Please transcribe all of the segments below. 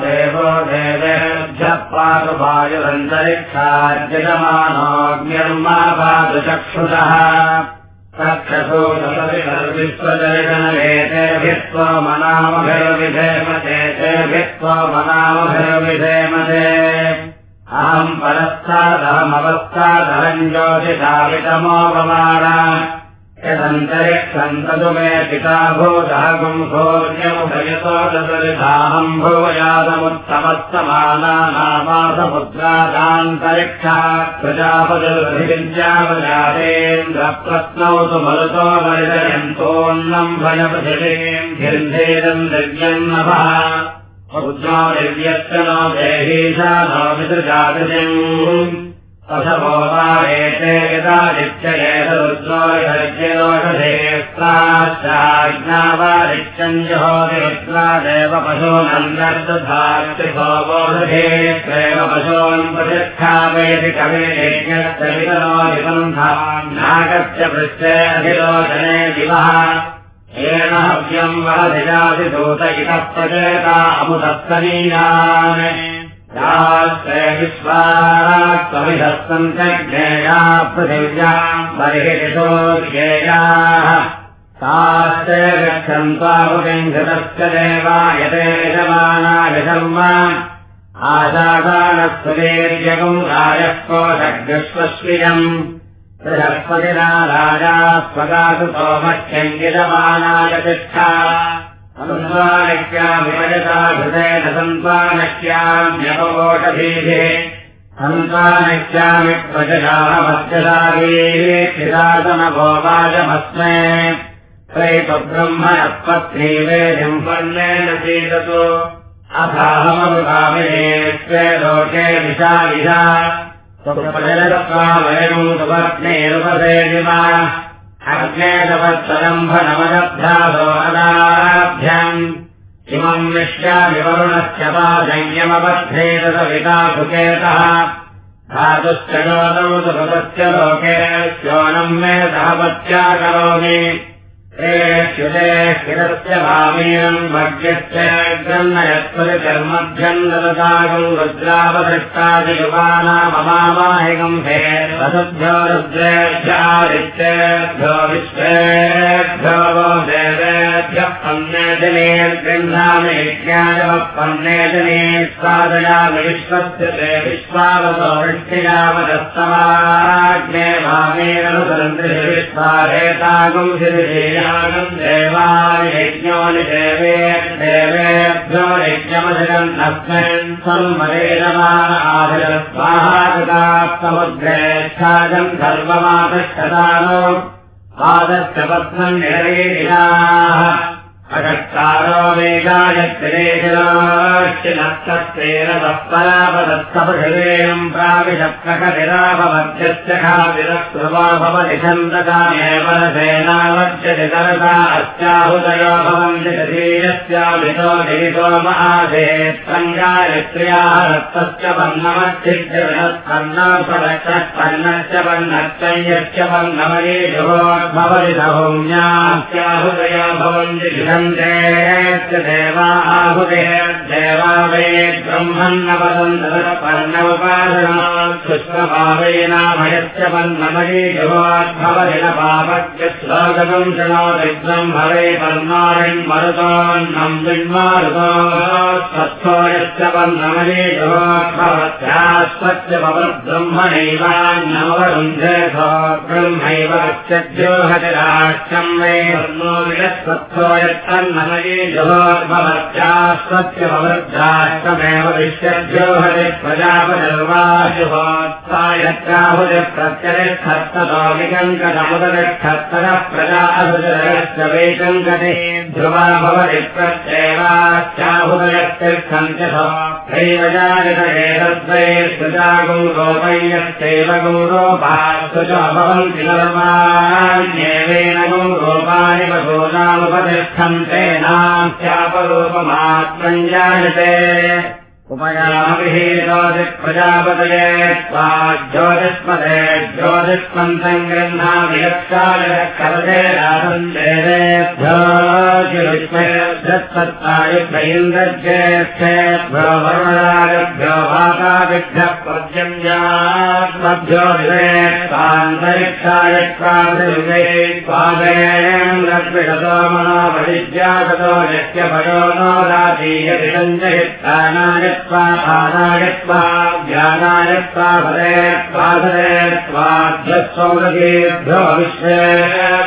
देवो देवेभ्यः पादुवायुरन्तरिक्षाद्यमानोऽग्निर्मा पादुचक्षुषः मनामभिर्विधेमते अहम् परस्तादहमवस्थादहम् ज्योतिषावितमोपमाना यदन्तरिक्षम् तदु मे पिता भूतः भूयादमुत्तमस्तमानानामासमुद्रादान्तरिक्षा प्रजापतिर्विद्यावजातेन्द्रप्रत्नौ तु मरुतो नभः रुद्रो दिव्यश्च नो देहीशा नो पितृजातिम् अथवो वा एते यदादित्ययेतरुद्रोषधेत्राश्चाज्ञा वा रित्यम् जहोतिरुद्रादेव पशूनन्दर्दधात्रिभोगोषधेत्रेव पशून् प्रतिष्ठापयति कविर्यज्ञस्तवितरो निबन्धान्नागत्य पृष्ठे अधिलोचने दिवः येन इतः प्रचेता अमुदत्तनीयान् शास्त्रे विश्वात्वविधस्तञ्ज्ञेया पृथिव्याम् बर्हिषो ज्ञेयाः शास्त्रे गच्छन्त्वामुकिङ्घृतस्य देवायते यजमानाय आशादानस्वदेर्यगम् राजः कोशग्रस्वश्रियम् बृहस्पतिना राजा सोमख्यम् यजमानाय तिष्ठा सन्त्वानक्यामि प्रजगामध्यशालीः चिरासनभोवाजमस्मे त्रैतब्रह्मणपत्नीवेदिम् पर्णेन सीदतु। अथाहमनुकामिने स्वे लोके सुपत्नीरुपसेजिमा अग्नेतवत्सलम्भनमदभ्यासो अदाभ्याम् इमम् विश्वामिवरुणस्य पादय्यमबद्धेतवितासुकेतः धातुश्च गोदौ सुकृतस्य लोके श्योनम् मे सहपत्या करोमि रुद्रापदृष्टादियुगानाममाहिकम् हे वसुभ्यो रुद्रेभ्यादित्येभ्यो विश्वेभ्यो वो देवेभ्यः पन्नेजनेर्गृह्णामि यज्ञायवः पन्नेजने स्वादयामि विश्वस्य ते विश्वावसो वृष्टियावदस्तमाग्ने भामेरनुसरन्ति विश्वारेतागुम् शिरिशेया देवायज्ञो निदेवे देवेभ्यो सर्वमातिष्ठतानो पादस्य पत्नम् निरवेदिनाः अषट्कारो वेगायत्रिरेशिनस्तस्तेन तत्परापदत्तपृथिवेयम् प्राविशप्रकटिरापमध्यस्य खातिरस्कृवा भवति छन्दकामेव सेनावच्यति तरसा अस्याहुदयो भवन्ति पन्नमच्छिद्य विनत्पन्नपदक्षपन्नश्च पन्नश्चयश्च पन्नमये जुहोद्भवति सौम्यास्याहुदयो भवन्ति स्य देवा आहुदे देवा वे ब्रह्मन्न वदन्तपर्णवपादनात् पुष्पभावेनामयश्च पन्नमये जुहोद्भवति न पापस्य श्लोकम् शृणोति ब्रह्मवे पर्माणिम् मरुतोन्नम् विन्मारुतो स्वस्थो यश्च पन्नमये जुहोद्भवत्यास्वस्य भवद्ब्रह्मणैवान्नवरुन्धे ब्रह्मैव हतिराष्ट्यम् वे वर्णो विरस्वत्थो यत्तन्नमये हरि प्रजापनिर्वाशुभोत्सा यत्राहुति प्रत्यरिष्ठत्ततोमिकङ्कमुदतिष्ठत्तरः प्रजाहुजरस्य वैकङ्कटे ध्रुवा भवति प्रत्येवाश्चाहुदयस्तिष्ठन्त्य दैव जायत एतद्वै सुजागुरोपयश्चैव गौरोपाश्च भवन्ति नर्माण्येवेन गौरोपाणि पशूनामुपतिष्ठन्ते जायते उपयामगृहीतोऽसि प्रजापतये त्वा ज्योतिष्मदे ज्योतिष्मन्तम् गृह्णामि यत्कालयत्करदेरासन्देरेभ्यो वरुणराजभ्यो वातादिभ्यः पर्जन्यात्मभ्यो विवेत्तान्तरिक्षायत्वादे स्वादेन्द्रद्विषतो मनोपरिज्यागतो यज्ञभयो नो राजीयतिसञ्जयित्तानायत्वा पादायत्वा ज्ञानायत्वा भरेत्वाधरेत्वाभ्यस्वमृगेभ्यो विश्वे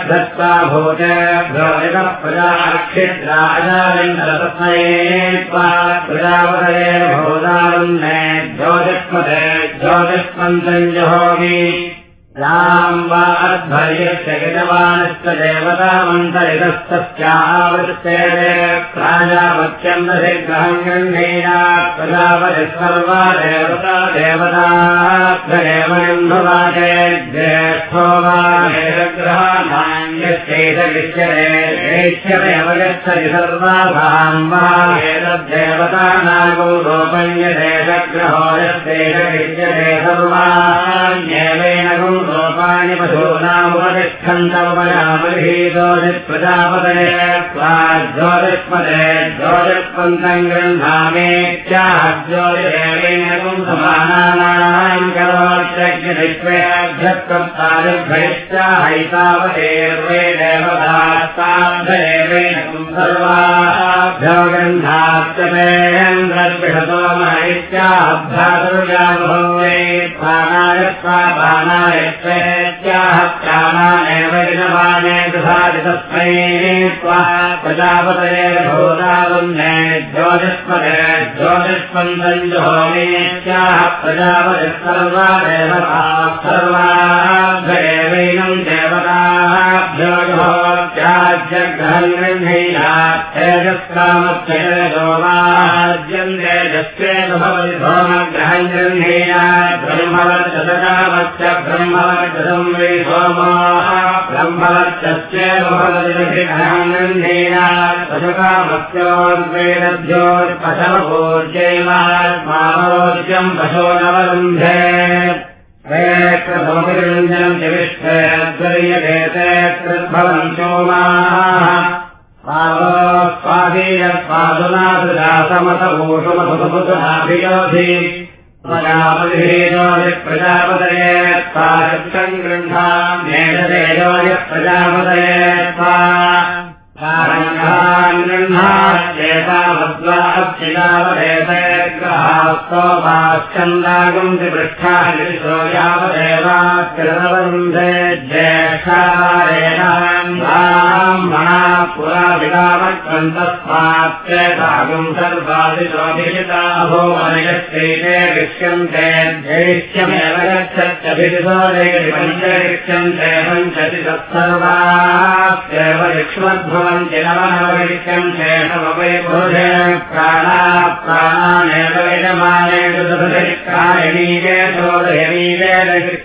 दत्ता भूतेभ्यो यतः प्रजाक्षिद्राजालिन्दरतस्मै त्वा प्रजापतये भूदारुन्ने ज्योतिष्मते ज्योतिष्मन्तम् गजवानश्च देवतामन्तरितस्तस्यावृत्ते प्राजापत्यम् दधिग्रहम् गृह्णेया प्रजापतिः सर्वा देवता देवताभ्यदेवयम् भवाचे ज्येष्ठो वा वेदग्रहान्यश्चैतगिष्यते गच्छति सर्वाभाम् वा एतद्देवतानागो रोपण्यदेशग्रहो यस्तेजगिष्यते सर्वाण्येवेन लोकानि पशूनामुपतिष्ठन्तमुपयामगृहीतो प्रजापतये त्वा ज्योतिष्पदे ज्योतिष्पन्तम् गृह्णामेत्याहज्योतिरेवेण समानानाम् करोत्यग्निष्वेभ्यक्तादिभ्यश्चाहैतावतेर्वे देवतास्ताभ्येवेण सर्वाभ्यो गृह्णात्यमेन्द्रद्विषतो महैत्याभ्यातुर्याभवे प्राणाय प्राणाय त्वेत्याह प्राणानेव यजमाने दुधादितस्मै त्वा प्रजापतये भूतावन्ने ज्योतिष्मते ज्योतिष्मन्दम् जुहोमेत्याह प्रजापतिः सर्वा देवताः गृह्णीया तेजस्कामत्यजो वाज्यम् तेजस्वेन भवति सोमग्रहम् गृह्णीया ब्रह्मवच्च ब्रह्मवर्चसं वै सोमाः ब्रह्मवर्चस्येव भवतिग्रहणेन पशुकामस्योद्वेदभ्योत्पशवपूज्यैवात्मारोच्यम् पशो नवरुन्धे वेत्रसमपिरञ्जनम् च विश्वेद्वर्यकेते कृद्भवम् सोमाः पादोस्वादीयस्वादुनाथदासमसभूषुमसुभुतुनाभियोधि प्रजापतिहेजोनिप्रजापतये त्वाम् गृह्णाम् मेधतेजोनिः प्रजापतये त्वा गिरिशो यावदेवाकृतवरुन्धे ज्येष्ठारेणाम् ब्राह्मणा पुरा जैष्यमेव गच्छत्यभिषो पञ्चरिक्ष्यन्ते पञ्चति तत्सर्वास्येव युक्ष्मद्भवन्ति नवनवरिक्ष्यम् चेतमवै पुरुषे प्राणा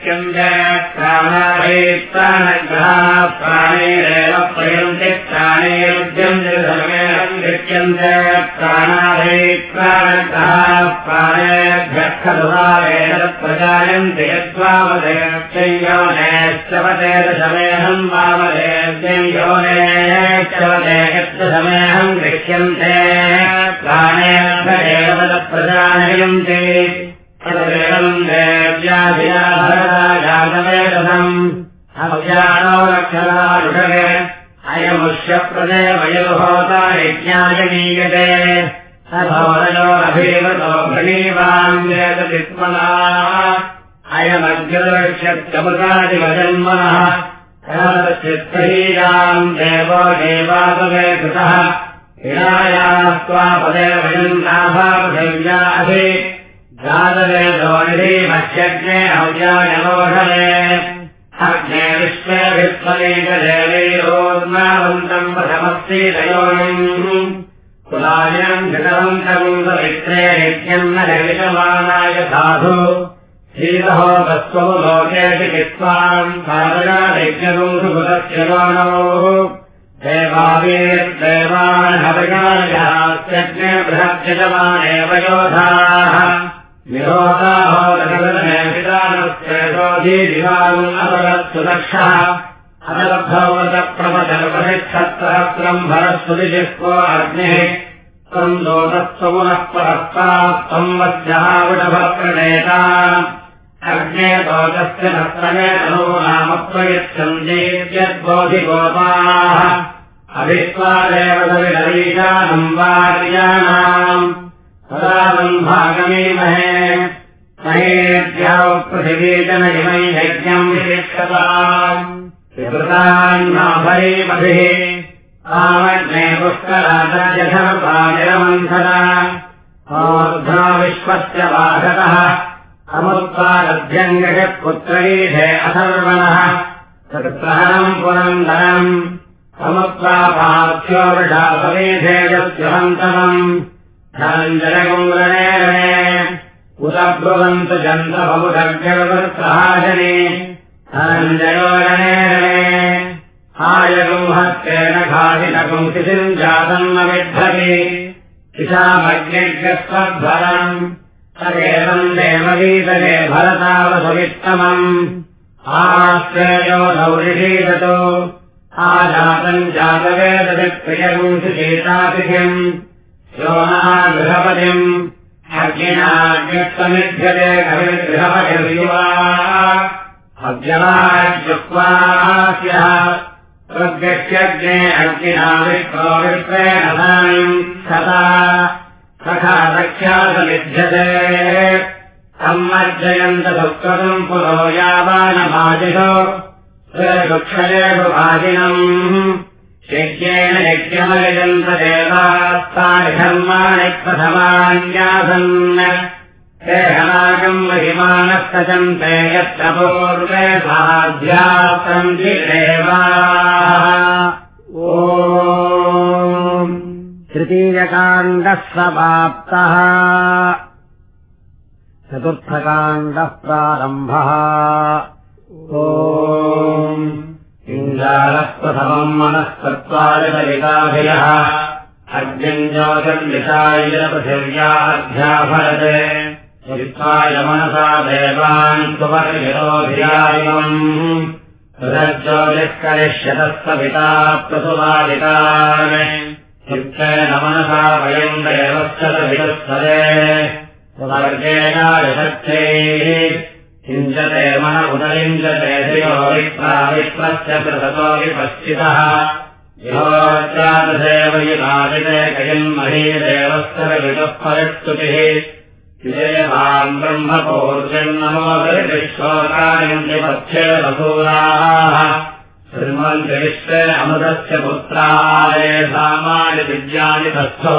गृह्यन्ते प्राणायै प्राणैरेव प्रयन्ति प्राणैरुद्यन्ति धर्मेण गृह्यन्ते प्राणायै प्राणग्रहा प्राणेभ्यः खलुवारेण प्रजायन्ति यद्वावदेव्ययोनेश्चवते दशमेहम् वामदेव्ययोनेश्चवते यत्समेहम् गृह्यन्ते देव्याभिराभरदाजातवेदम् अव्याणो यज्ञायनीयते अभवनयोरभिवतो भणीवाङ्गेतवित्मना अयमग्रदर्श्यमृतादिवजन्मनः चित्तहीयाम् देवो देवापवे कृतः। हिरायास्त्वापदे वयम् नाभापृथिव्याधि जातवेदो निधीमह्यग्ने हव्यायलोषणे अग्ने विश्वे विश्वमेकदेवैरोन्नावन्तम् प्रथमस्ति दयोनिम् कुलायम् पवित्रे नित्यम् न जगितमानाय साधु शीतहो वस्त्वो लोके चिकित्साम् साधनायज्ञगुम् सुभुतस्य मानवोः देवावीर्देवानभयास्यज्ञे बृहद्यजमानेव योधाः विरोधाहोदीदिवानुसुदक्षः अनलब्धवतप्रमजलपरिच्छत्सहस्रम् भरस्वतिजिह्वो अग्निः त्वम् दोतत्वपुनः परस्तात् त्वम् वस्यः विडभप्रणेता अग्ने दोतस्य नत्रमे तनो नाम प्रयच्छन्देत्यद्बोधिगोपाः अभिस्वादेव सविनरीशानम् वार्याणाम् इमै यज्ञम् विशिक्षताम् विकृतान्नाभरीमभिः आमग्ने पुष्कराजयधर्पानिरमन्थना ऊर्ध्वा विश्वस्य वाहतः समुत्पादभ्यङ्गजत्पुत्रैषे अथर्वणः। तत्सहनम् पुरन्दरम्। समुत्पापार्थ्यो वृषापवेधेजस्यहन्तमम् धनञ्जनगुङ्गणे उदब्रुवन्तु जन्तबहुदर्जवृत्सहाजने धनञ्जयो रणे हायगुंहस्तेन घासिनगुंसिम् जातम् न विद्धति किशामज्ञस्वध्वरम् सकेतम् देवगीतके भरतावसवित्तमम् आश्रेयो नौरिषीदतो आजातम् कविर्गृहपतिर्युवा अव्यवाजुक्वास्यः प्रगच्छग्ने अग्निना विश्वो विश्वेन सदा। सखा रक्षासमिध्यते सम्मर्जयन्त सुकृतम् पुरो यावानभाजिषो स्वक्षयेषु भाजिनम् यज्ञेन यज्ञमयजन्त देवास्तानि धर्माणि प्रथमान्यासन्। देहनागम् महिमानस्तचन्ते यत्र पूर्वे साध्यासन्ति देवाः। ओ तृतीयकाण्डः समाप्तः। चतुर्थकाण्डः प्रारम्भः। ओ इन्द्रालप्रथमम् मनस्तत्त्वादिपरिताभियः अग्निम् ज्योतिर्लितायपृथिव्याध्याभरते चित्वाय मनसा देवान् सुवर्गिरोधियायम् हृदज्योतिष्करिष्यतस्तपिता प्रसुवादितान् चित्तेन मनसा वयम् देवश्च विदस्तरे स्वर्गेनायशक्त्यैः युञ्जते मन उदयुञ्जते धियो विप्राविप्रस्य पृथतो विपश्चितः योच्चादसेवयुनादिते कयन्मही देवस्तरविदः परिस्तुतिः देवाम् ब्रह्मपूर्जन्नमो विश्वकायन्ति पथ्ये वसूराः श्रीमन्ति विश्वे अमृतस्य पुत्राय सामानि विद्यानि तस्थो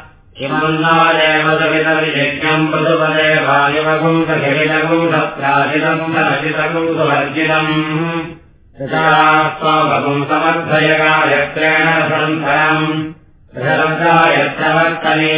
किमन्नादेव सवितवियज्ञम् पशुपदे वायुवगुंसहिलगुंसप्राजितम् रचितगुंसवर्जितम् स्वगुम् समर्थयगायत्रेण सन्धरम् गायत्रवर्तने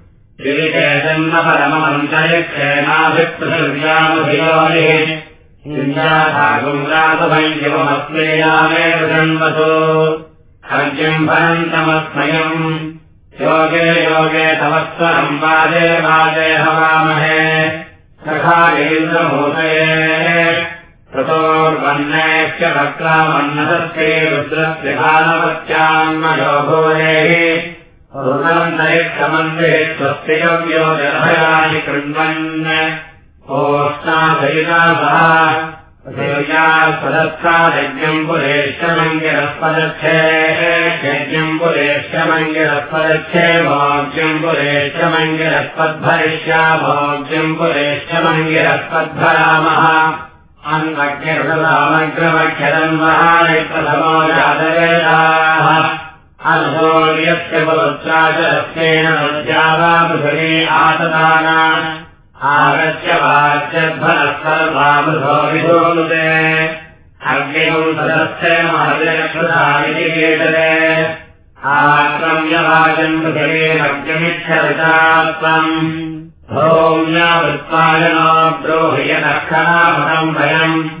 जन्मसो। अर्घ्यम् भरन्तमस्मयम्। योगे योगे वाजे हवामहे। सखागेन्द्रभूतये ततोर्वन्नेश्च भक्तामन्नसत्ये रुद्रस्य कालवत्यान्मयो भूरेः रुदन्तरिक्षमन्दिरे स्वस्ति गव्यो जलभयानि कृण्वन् ओष्णासहिता सह पदस्थायज्ञम् पुरेश्वमङ्गिरस्पदच्छे यज्ञम् पुरेश्वमङ्गिरस्पदच्छे भोग्यम् पुरेश्वमङ्गिरस्पद्भरिष्या भोग्यम् पुरेश्वमङ्गिरस्पद्भरामः अन्वग्निरुदमग्रमक्षरम् महानिप्रथमो जातवेदाः नद्या वा पृथिवी आतदाना आगत्य वाच्यध्वनः विधोनुते। अग्निम् सदस्य महर्यक्षुधामिति केतरे आक्रम्य वाचम् पृथिवीमग्निमिच्छरिता त्वम् भौम्यावृत्पायनो ब्रोह्यनक्षणामहम् भयम्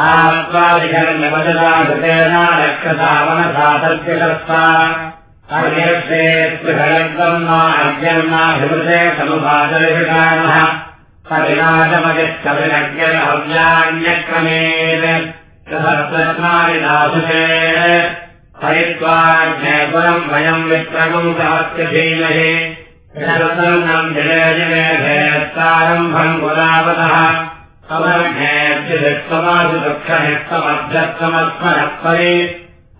आत्वादिकर्ण्यवजसा हृदयेन रक्षसावनसा तद्विषस्ता अर्यक्षेत्रिहयत्वम् मा अज्ञन्नाभिवृते समुपादविषाणः परिणाशमगिच्छविरज्ञहव्यान्यक्रमेण सहस्रत्नानि दासुषे हरित्वाज्ञपुरम् वयम् विप्रगुम् सहस्यधीमहि शरतम् जले जले भेत्तारम्भम् गुलावतः समर्घेभ्यमासु दुःखहित्वमभ्यस्तमस्मरत्परि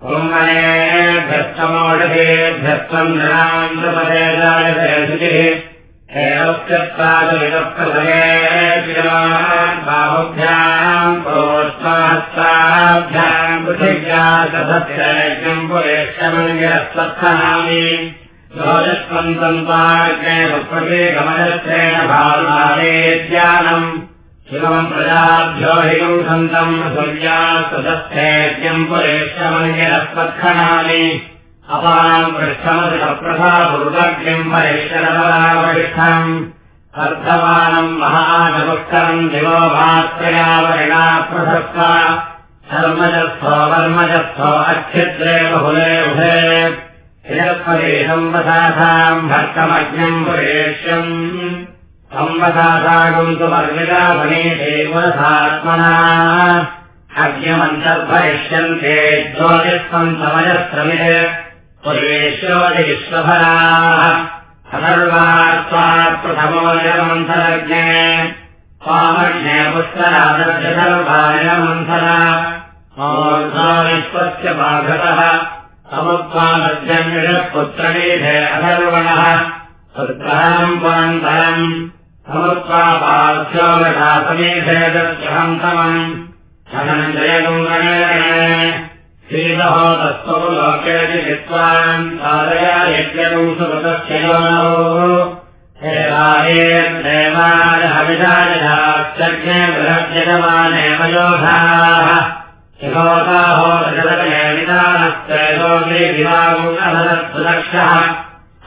पुङ्गनेभ्यस्तमोषधेभ्यस्तम् जनान्द्रपदेशायशुचिः बाहुभ्याम् प्रोत्साहस्ताभ्याम् पृथिव्या सदस्यम् पुरेक्षमङ्गिरस्वत्थनामि गमनश्रेण भावनादेज्ञानम् शिवम् प्रजाभ्यो हिगम् सन्तम् सूर्या सदस्थेज्यम् पुरेक्षमङ्गिरस्वत्खनामि अपाम् पृष्ठमधिप्रथाभूतज्ञम् परेश्वरपरावरिष्ठम् अर्धमानम् महानमुष्करम् दिवो मात्रयावरिणा पृथक्त्वा धर्मजस्थो वर्मजस्थो अच्छिद्रे बहुले उभे। हिरत्पदे संवसासाम् भर्तमज्ञम् पुरेष्यम् संवसासागम् तु वर्विदाभनीते पुरसात्मना अज्ञमन्तर्भरिष्यन्ते ज्योतिष्मम् समजस्रमिः पुरेश्योति विश्वभराः अथर्वात्वात् प्रथमोजमन्थरज्ञे स्वामज्ञे पुष्करादर्शसर्वायमन्थरा विश्वस्य बाघतः समुत्वादर्जन्यः पुत्रनीधे अथर्वणः। सद्ग्रहम् पुरन्तरम् दर्शहन्तमम् धनञ्जयगुङ्गणे शीलहो तत्त्वो लोकेति विद्वान् साधया यज्ञगुम् सुकृतस्य योनौ हविषायज्ञे बृहज्जगमानेव योधाः शिहोताहो रजतकले विधानस्त्रैलोके दिवागुणभरत्सुदक्षः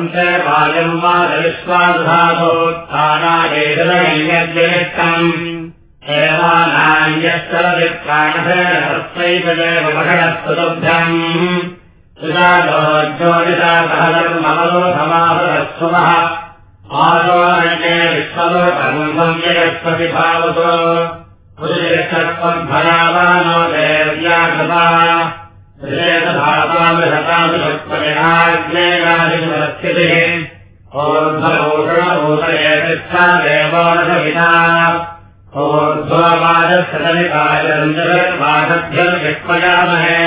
वा दविश्वासधातोत्थानादेशम् एवानान्यश्चरति प्राणसेनहस्तैकदेवभगणस्तुभ्यम् सुजातोज्योतिषासहधर्ममलो समासरस्वमः आदोरण्ये विश्वलोकम् संयगस्पति भावतो। पुरुषत्वद्भयावानो देव्याकृता ृषतामिषत्परिहाग्नेयादिस्थितिः ओर्ध्वभूषणभूषयेतिष्ठा देवोषविना ओर्ध्वपादस्थलनिकायञ्जलर्वासभ्यर्विष्मयामहे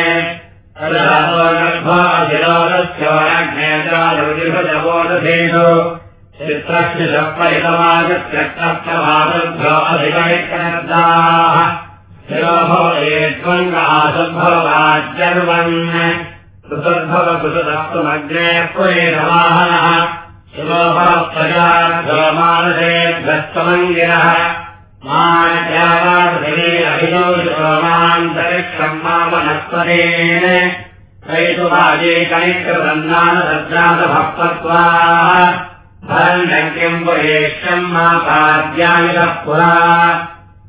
तदोरस्योरग्नेतारुजिभजवोषधेषु चित्रस्य सप्परितमागत्यक्तमासभ्यो अधिकैकनर्दाः शिरोभवेद्वङ्गासद्भवाज्जर्वन् कृतद्भवकृतदस्तुमग्ने पुरेणवाहनः शिरोभवप्रजामानसेभ्यस्तमङ्गिरः मानत्यावापृथिवी अभिनो शिरोमान्तरिक्षम् मामनस्पतेन कैतुभाजे कनिकृतन्नानसज्जातभक्तत्वाः भरण्यम् पुरेष्यम् मा पाद्यामितः पुरा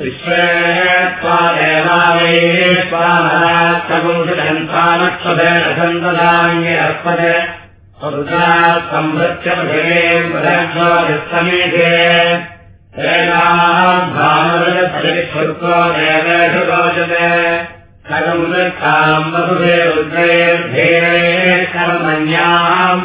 विश्वे स्वादेवा वै स्वामरात्समुद्रन्त्वानक्षुभेरसन्तदाङ्गिरस्पते रुद्रात् संवृत्य पृथिवीम् प्रदक्षोदिस्तमीधे भानुरसरिस्फुर्को देवेषु रोचते। वसुधे रुद्रेर्धीरे कर्मण्याम्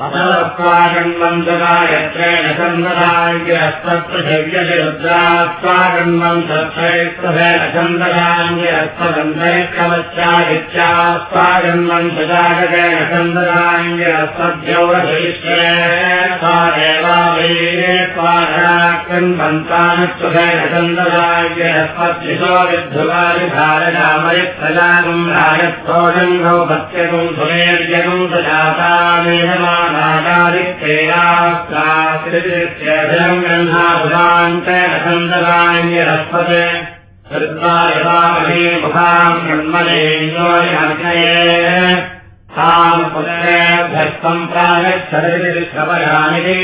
चन्दनाङ्गिरस्तत्पृथिव्यसि रुद्रास्वागन्वन्तक्षैस्तभेन चन्दनाङ्गिरस्तगन्धैकवच्यादित्यास्वागन्वन्तजागकेन चन्दनाङ्गिरस्तद्यौरभविष्ये सा देवावैरे स्वागणाकृन्वन्तानुत्वभेन चन्दनाङ्गिरस्पद्विशो विद्धुवारिधारणामरिप्रजागम् राजत्वोजङ्घौ भक्त्यगुम् सुमेर्यगुम् सजातामेहमा नागादित्यैरास्त्राश्रित्यभिलम् गन्धाभुजान्तरसन्दराण्यरस्पते कृत्वा यदामहे मुखाम् जन्मनेन्द्रोयमग्नये ताम् पुत्रेभ्यः सम्प्रागच्छदिति श्रवयामिति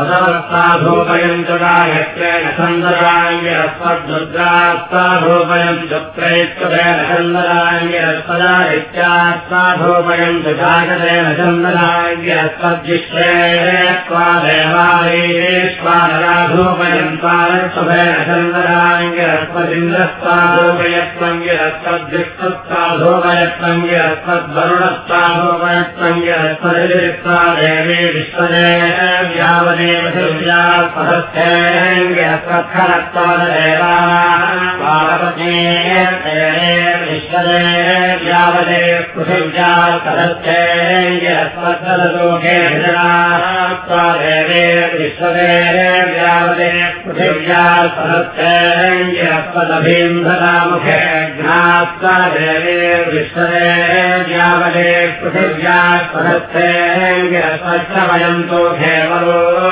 अदवस्ताधूपयम् च गायत्रेण छन्दराङ्गिरस्मद्रुद्रास्ताधूपयम् चुत्रैत्युतेन छन्दराङ्गिरस्पदा इत्यास्ताधूपयम् च जागतेन छन्दराङ्गिरस्मद्विश्वे त्वा देवालयेष्वानराधूपयम् त्वारक्षुभेन छन्दराङ्गिरस्मदिन्द्रस्ताधूपयत्वङ्गिरस्मद्वरुणस्ताधूपयत्वङ्गिरस्मदित्वा देवी विश्वदे पृथिव्या सदस्येङ्गिरस्वलोके देवे विश्वदे यावदे पृथिव्या सदस्येङ्गिरस्वदभीन्धरामुखे ज्ञात्वा देवे विश्वदे यावदे पृथिव्या सदस्येङ्गिरस्वच्छमयन्तो केवलो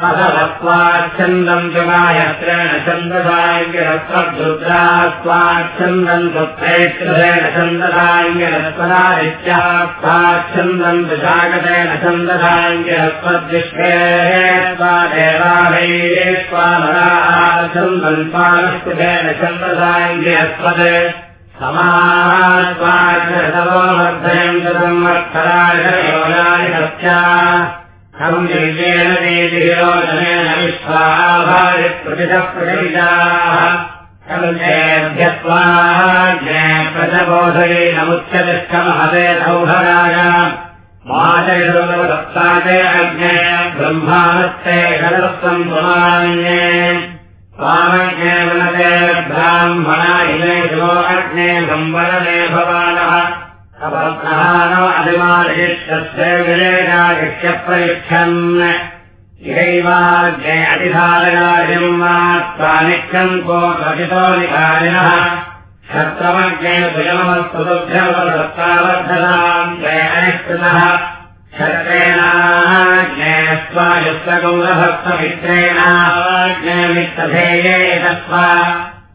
अधवत्वाच्छन्दम् जगायत्रेण छन्दसाङ्गिरस्वद्रुद्रास्त्वाच्छन्दम् सुत्रैत्रेण छन्दसाङ्गिरस्वदादित्यास्त्वाच्छन्दम् जागतेन छन्दसाङ्गिरस्वद्विश्वे स्वा देवालयेष्वानराच्छन्दम् स्वानस्कृतेन छन्दसाङ्गिरस्वद् समाहात्वावर्धयम् च संवत्सराय सत्या प्रतिजाः प्रजबोधयेनमुच्यतिष्ठमहदे सौभराय। माचरिसप्तादे अग्ने स्वामज्ञे ब्राह्मणा इमे शिवो अग्ने संवरणे भवानः अपग्रहानो अधिमानिष्यस्य विलेखादित्यप्रयुच्छन्। इहैवाग्ने अधिधारयाजिम् मा त्वानित्यम् को कथितो निकारिणः क्षत्रमग्ने द्वयमस्तुभ्यवदत्तावर्धनाम् ते अनिष्कृतः। क्षत्रेणाज्ञे स्वायुस्तगौरभक्तमित्रेणाज्ञमित्तधेये तस्वा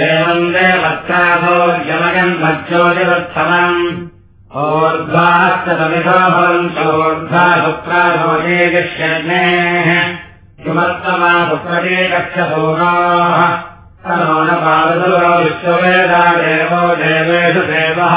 एवम् देवत्राभो यमयम् मज्योतिरुत्तमम् ऊर्ध्वास्तमिधो भवन्तोर्ध्वा शुक्राभोजे गृह्यग्नेः किमत्तमा सुप्रदेकक्षभोगाः तनो न पादुरो विश्ववेदा देवो देवेषु देवः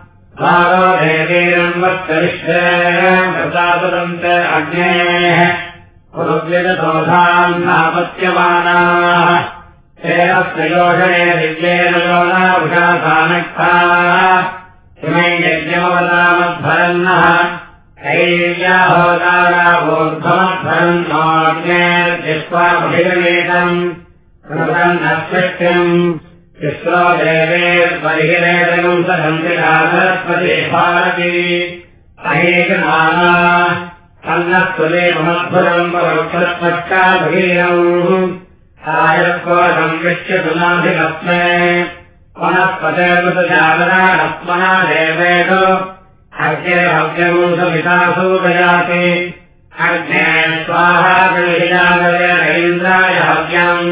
भागो देवीरम् वत्करिष्येदातुरन्त अग्नेः पुरुव्यजदोधान् नापत्यमानाः योषणे दिव्येन इमै यज्ञमवतामध्वरन्नः कैर्याहोदारावोर्ध्वमध्वरन्नोऽग्नेर्जिह्वाभिगणेतम् कृतन्नस्पृष्ट्यम् तिस्रो देवेर्बहिरेतम् सहन्तिराधरस्पति भारती। अहेकनाना अन्नस्तुलेमध्वरम् परोक्षत्पक्षाभीरम् आयत्कोशम् विश्यसुनाभिलक्ष्मे पुनःपतेर्मृतजागरात्मना देवेषु अर्घ्ये हव्यमुसमितासूदयाति अर्घ्ये स्वाहा गणिजागरेन्द्राय हव्यम्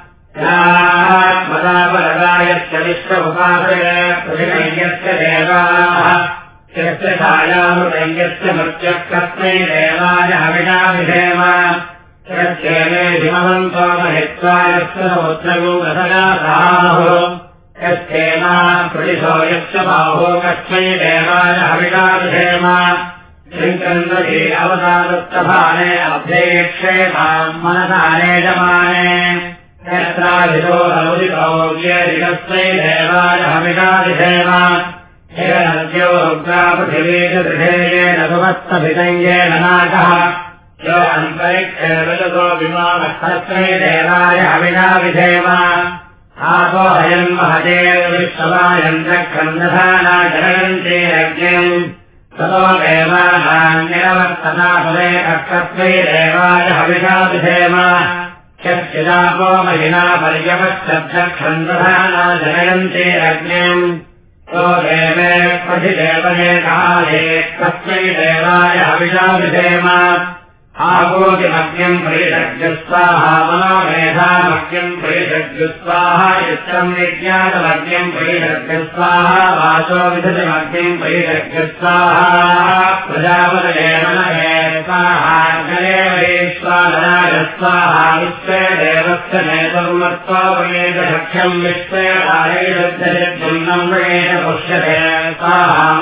विश्व उपासय प्रतिकैयस्य देवाः यस्य छायामृतैयस्य मृत्यक्षत्वै देवाय हविषा विधेम यश्चेमेधिमवन्तो महित्वा यस्य समुद्रगो रसगासाहो यश्चेमा प्रतिशो यश्च बाहो कस्मै देवाय अवतादुत्तभाने अभ्येक्षे जमाने देवाय हविषाभिधेम हिरनद्यो रुद्रापृथिवी च दृढेयेन सुमस्तभितङ्गेन नाकः यो अन्तरिक्षो विमानहस्त्रे देवाय विधेम आपो हयम् महते विश्वमायन्द्रखण्डधाना जनयन्ते यज्ञम्। ततो कक्षत्वे देवाय हविषा यश्चिदापो महिना पर्यवच्छब्दखण्डधाना जनयन्ते यज्ञम् तो देवे प्रतिदेवने काले तस्मै देवाय हविषा विधेम आगोतिमग्न्यम् परिषज्जुस्वाहा मनोमेधामग्न्यम् परिषज्जुस्वाहा युक्तम् विज्ञातमग्न्यम् परिषज्जुस्वाहा वाचो विधतिमग्न्यम् परिषज्जुस्वाहा प्रजापतये स्वाहा विश्वे देवस्य नेतुर्मत्वा वयेदक्षम् विश्वे वयेद पुष्यते। स्वाहा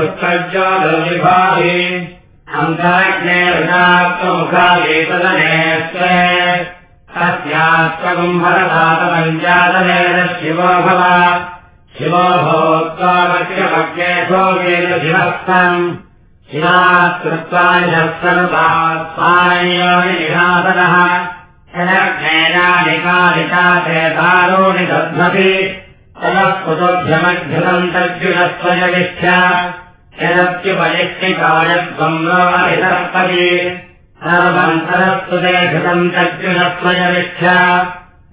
उत्सर्जोदविभागे अन्तरज्ञेरुणात्ममुखादेतदनेऽस्ते तस्यात्मकुम्भरदातपञ्चादनेन शिवो भव। शिवो भोक्त्वामग्नेशोगेन शिवस्तम् शिवात्कृत्वा निशस्तनुपात्मानयोनिहासनः ेनानिकालिका चेतारोणि दध्मति ततः कुतोभ्यमभ्युतम् तद्युनस्त्वजनिष्ठ्या यदप्युपनिष्ठिकायद्वम्रोऽधितर्पति सर्वन्तरस्तु ते घृतम् तद्युनस्त्वजनिष्ठ्या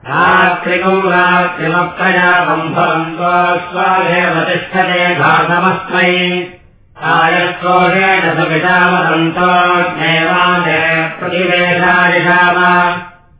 रात्रिकम् रात्रिमप्रजापम् भवन्तो स्वादेव तिष्ठते घातमस्मै। आयत्कोषेण सुपितामसन्तो ज्ञेवादे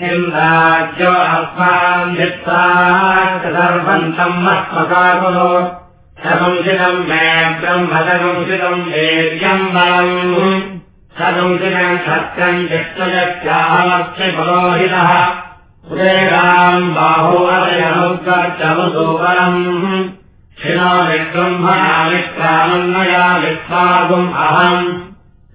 किम् राज्यो अस्मान् सर्वन्तम् अस्मकाकुलो सदंसितम् मे ब्रह्मदंसितम् वेद्यम् बलम् सदंसितम् सत्यम् चित्तयत्याहमस्य पुरोहितः उदेराम् बाहुवदयमुद्गर्चमुसूवरम् क्षिणो विब्रह्मणा विक्रामन्मया विस्वागुम् अहम्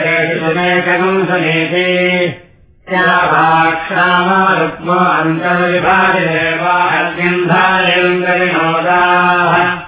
देशिमेकम् सनेति क्षामारुक्मो अन्तर्विभाजिदेवाहर्यन्धारेन्द्रविनोदाः सुवर्णोऽधिगरुत्मान्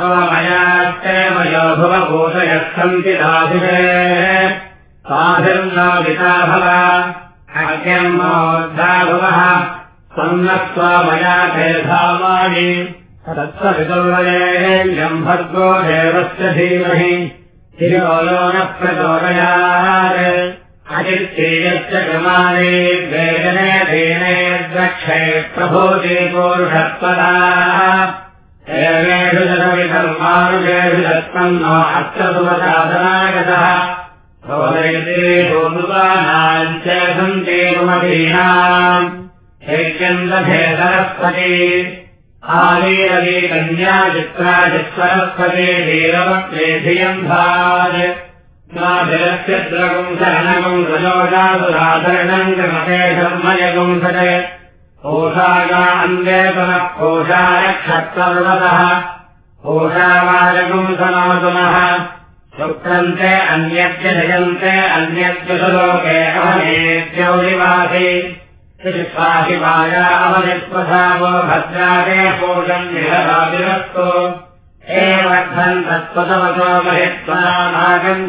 गच्छति स्वमयाश्चयमयो भुवभूतयः सन्ति दाधिरे साधिर्नादिता भव। अज्ञम् मोद्धा भुवः सन्नत्वमया ते धामानि। तत्सवितुर्वयेयम् भर्गो देवस्य धीमहि। हिरोलो न प्रचोदयात् वेदने देने द्रक्षे प्रभोजे पूरुषत्वदा एवेषु जनविधर्मानुषेषु दत्तन्नो अत्र सुवसाधनागतः भोदयते च सन्ते कुमतीनाम् हैक्यन्दभे सरस्वती आलीरवी कन्याचित्राचित्सरस्वती वीरवक्ते धियन्धात् द्रगुम् शरणगुम् रजोजासुराधरणम् गमते धर्मयगुंसते कोशाय क्षत्तर्वतः कोशावाजगुम् सनातुनः शुक्रन्ते अवनेत्यौनिवासि शिवाशिवाया अवनिष्पथावो भद्रादे कोशम् निहराविरस्तु एवद्धम् तत्त्वतवतो महित्वनागम्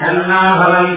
छन्नाभवम्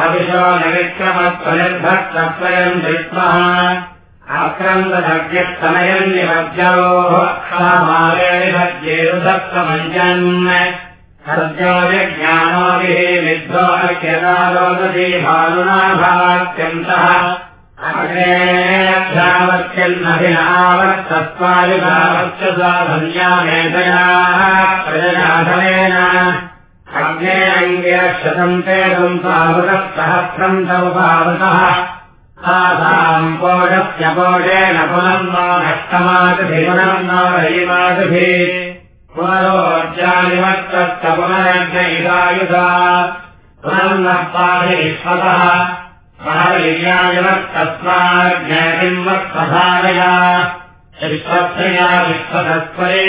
हविषो निविक्रमत्वनिर्भक्तत्रयम् धृत्मः आक्रन्दभग्यस्तनयम् निमज्योः क्षमालेभज्येरुदत्तमञ्जन् सद्योजज्ञानोभिः विद्रोहक्यदालोकधी भानुनाभात्यन्तः। अग्नेभ्यावत्यन्नभिनावत्तत्वायुभावच्च सा धन्यामेधयाः प्रजनाधनेन अग्नेरङ्ग्यशतम् तेदम् पावकः सहस्रम् तव पावकः तासाम् कोशस्य कोशेन पुनम् नो नष्टमागभिपुनम् नो रयिमागभिः पुनरोज्जानिमत्तश्च पुनरज्ञयुधा पुनम् नः पाधिविश्वतः महवीर्यायवत्तस्माज्ञातिम् वत्सधारया विश्वत्रया विश्वतस्वरे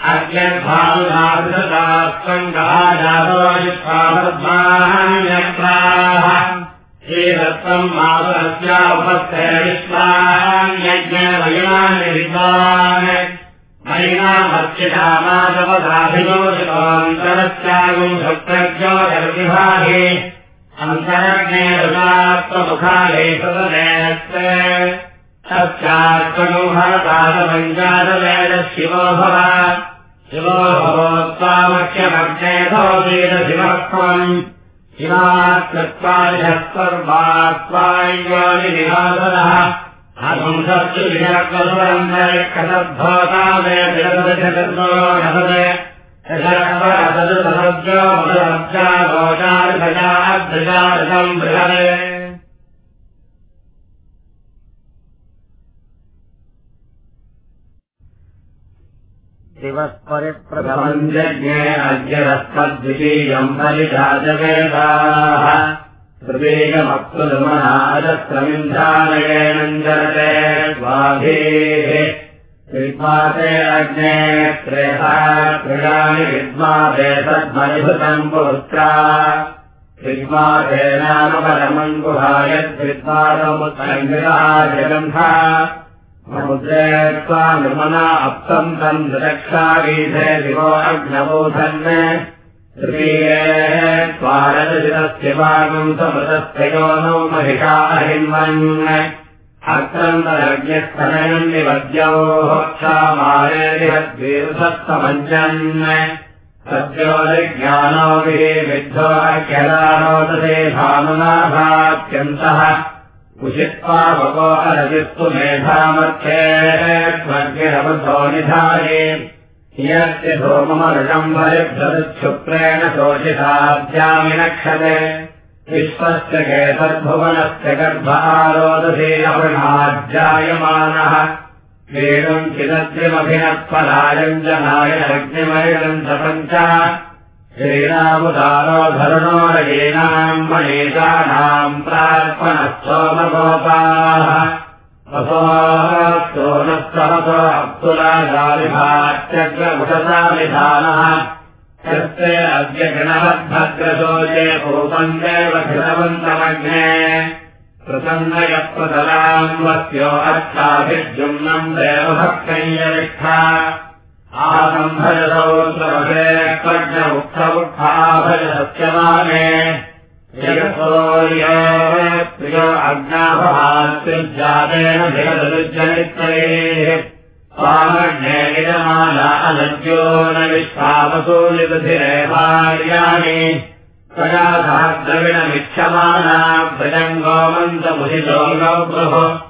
तमसोर्जोधिरागाः अज्ञभानुनाथदात्मङ्गाजातोयुष्मान्यत्राः श्रीदत्तम् मातुरस्या उपस्थे विश्वान्यज्ञमयिनानि विद्वान् मयिनामर्चितामादवदाभिदोषितोऽन्तरस्यागुम् शुक्रज्यो जगतिभागे अन्तरज्ञे ऋणात्ममुखाले सदनेस्ते तस्यात्मनो हरतादपञ्चादवेद शिवो भव शिवो भवोत्तामख्यमग्नेधोदीरशिवत्वम् शिवात्मत्वादिहस्पर्वात्वाय्वादिविहासदः हंसस्तु विषक्वसुरन्धयक्षसद्भोतादयतिरदशतद्रो बृहदे दिवस्परिप्रथमम् जज्ञे अद्यरस्मद्वितीयम् परिषाजवेदाः त्रिवेगमक्तुलमनाजत्रमिन्धानयेनञ्जरते स्वाधीः विद्वाते अग्ने त्रेधा क्रीडानि विद्वादे सद्मनिभृतम् पुत्रा विद्वादे नाम परमम् गुहायद्विद्वादमुत्सङ्गितः जगन्धा अप्तम् तम् दक्षागीधे दिवो अग्नबोधन् तृतीये त्वारदशिरस्य वागम् समृतस्थयो नो महिषाहिन्वन् अक्रन्दरज्ञस्तनयम् निवद्योः क्षामारेरिहद्वीरुसत्तमञ्जन् सद्योज्ञानोभिः विद्धो अख्यदानोदसे भानुनाभात्यन्तः कुशित्वा भगो अरजिस्तु मेधामध्ये स्वर्गिरबुद्धो निधाये। यस्य धूममरुषम् भरिभ्रदुच्छुक्रेण शोषिताद्यामि नक्षते विश्वस्य केतद्भुवनस्य गर्भ आरोदधे अवृणाज्जायमानः वेणुम् चिदद्रिमभिनत्पलायम् जनाय अग्निमयम् सपञ्च श्रीरामुदारोधरणो रयीनाम् मणीषाणाम् प्रार्पणस्तोमगोपाः सोनस्तमसो अप्तुलागालिभात्यग्रमुषसामिधानः यस्ते अद्य गणवद्भद्रशोचे भूपम् देव घृतवन्तमग्ने प्रसन्नयप्रतलाम् वस्यो अच्छाभिर्जुम्नम् देवभक्तैयविष्ठा अज्ञाभवात्युज्जातेन जगदनुजनित्रैः स्वामज्ञे निजमाना अनद्यो न विश्वामसो निदधिरे भार्याणि। त्वया सह द्रविणमिक्षमाना भजङ्गोमन्तमुहिलोकप्रभ दृशानो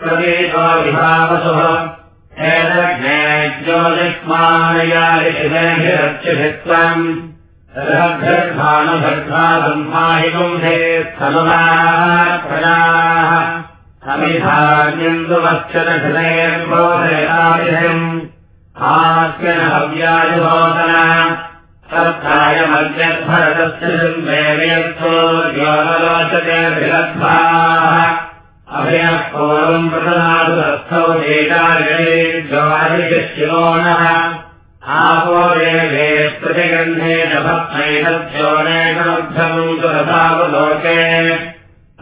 प्रदेशो विभावसुः ज्योतिष्मानयारिशिवेभिरच्युभित्वम् भानुभद्रासम्भाहिगुम्भे स्थलुनाः समिधान्यन्दुवक्षरहृदयम्बोधयादिहम् हास्यन हव्याजुभोदना तत्कायमद्यद्भरतस्य नः आपो देवे प्रतिगन्धे नभक्नैतद्योनेकमर्थम् सुरथावलोके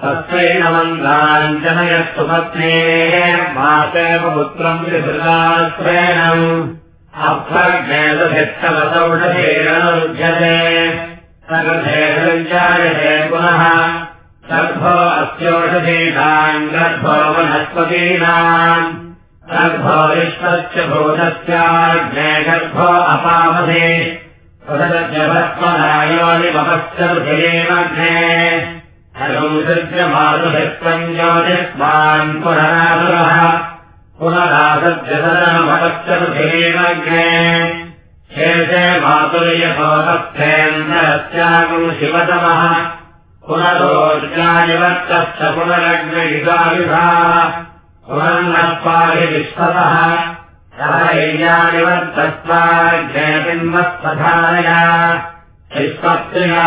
तस्यैनमन्दाञ्जनयः सुपत्नेः मासेव पुत्रम् विहृदाश्रेणम् अभ्यग्नेतभित्तवसौषधेरनुज्यते सकृधेरञ्जायते पुनः गर्भो अस्योषधीनाम् गर्भो वनस्पतीनाम्। गर्भो विश्वस्य भूतस्याग्ने गर्भो अपामधे स्वदजभस्मनायोनिमपश्चरुधिरेमग्ने हरुसृज्यमातुभित्वम् ज्योतिष्मान् पुनरासुरः पुनरासज्जसदनमपश्चरुधिरेमग्ने शेषे मातुर्यभवतस्थेन्द्रस्यागम् शिवतमः। पुनरग्नियुगायुधा पुनर्नः पाहि विश्वतः सहैर्यानिवर्तस्त्वाज्ञयतिन्वत्पधारया विश्वत्रिया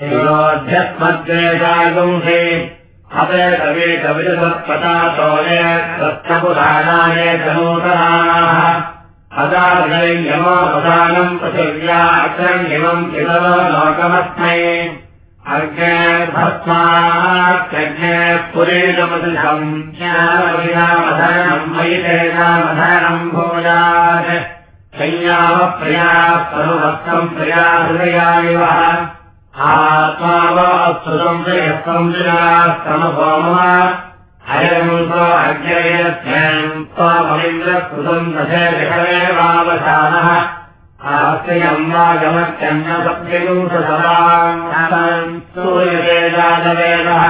तमोधितोर्मकमलावसुपरिः अपे कवे कवितत्पतातोय सत्यपुराणाय जनूतनाः अदानयमोपदानम् पृथिव्या अग्रण्यमम् किलव लोकमस्मै। अग्ने भस्मात्यग्ने पुरेणमदृशम् ज्ञानविनामधरणम् मयितेनामधरणम् भूयात् संयामप्रिया प्रिया हृदयानिव आत्मा वा अस्तुतम् प्रियस्तम् जिनास्तमभोम अयम् अग्रयस्यम् त्वामलिन्द्रकृतम् दशेवावसानः आस्यम् वा गमत्यन्न सप्तविंशतमाम् सूर्यते जातवेदः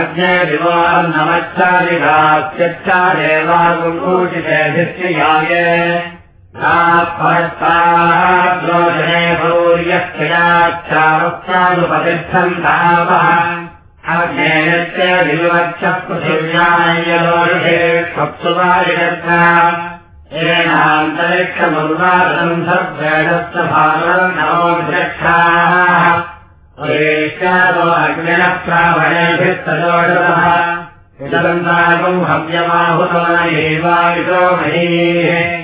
अग्नेदिवान्नमच्चादिगास्यच्चादेवागुङ्गूटितेभिष्टियाय द्रोजने भूर्यक्रियाच्चावक्तानुपतिष्ठन्तावः अग्नेयस्य विवक्षः पृथिव्यायलोषे सप्सुवारिगर्था येनान्तरिक्षमुर्वादम् सर्वेदस्य भागवन्नमोक्षाः पुरेश्यादो अग्निनः प्रावणेभिस्तदोषतः विदन्तागम् हव्यमाहुतो न एवायुतो महीः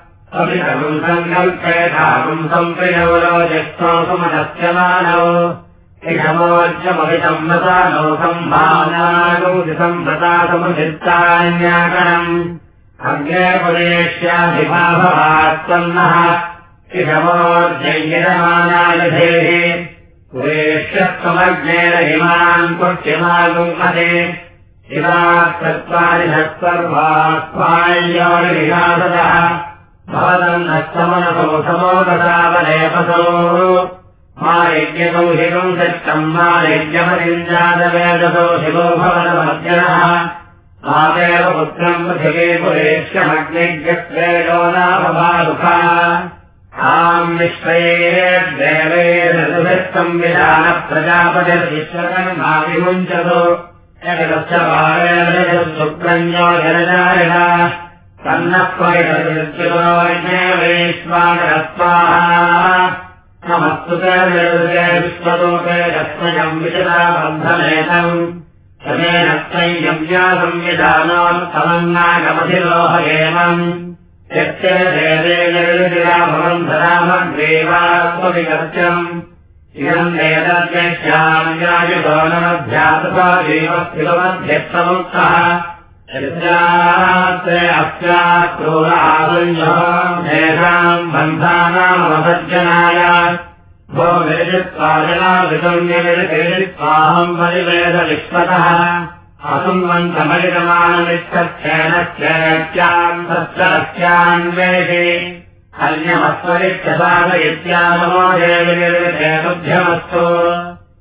इषमोर्जमभिसम्मतानो सम्भावनागौ सम्प्रता समुचित्तान्याकरम् अग्रे पुरेष्याधिभाभवात्पन्नः इषमोर्जयमानायधेः पुरेष्यत्वमग्नेन हिमान् शिवा चत्वारिषत्सर्वात्मायविनाशतः भवतम् समोदसावलेपसो मालिज्ञकौ हिमम् सत्यम् मालिज्यमनिञ्जातवेदसो शिवो भवनमर्जनः। मादेव पुत्रम् पृथिवे आम् विश्वैर्देवैर्नृभिस्तम् विधानप्रजापतिर्विश्वकर्मा विमुञ्चतु यगतस्य भावेन शुक्रञ्जो तन्नः विश्वतोपे रत्नयम् विशदा बन्धनेतम् शमेन संयम्या संविधानोत्तमन्नागमधिलोह एवम् यस्य देवेन धरामग्रेवात्मविगत्यम् इदम् नमध्यातपा देवस्थितमध्यक्षमुक्तः अस्याक्रोरासंयोषाम् बन्धानामभजनाय भो विरजित्वाजनाविसंयविरजित्वाहम् परिवेदविश्वतः असुम्बन्धमलितमानमिच्छेन चेत्याम् तत्सरस्यान्वेषे अन्यमस्वरित्यसादयित्यामो देविनिर्विधेतुभ्यमस्तु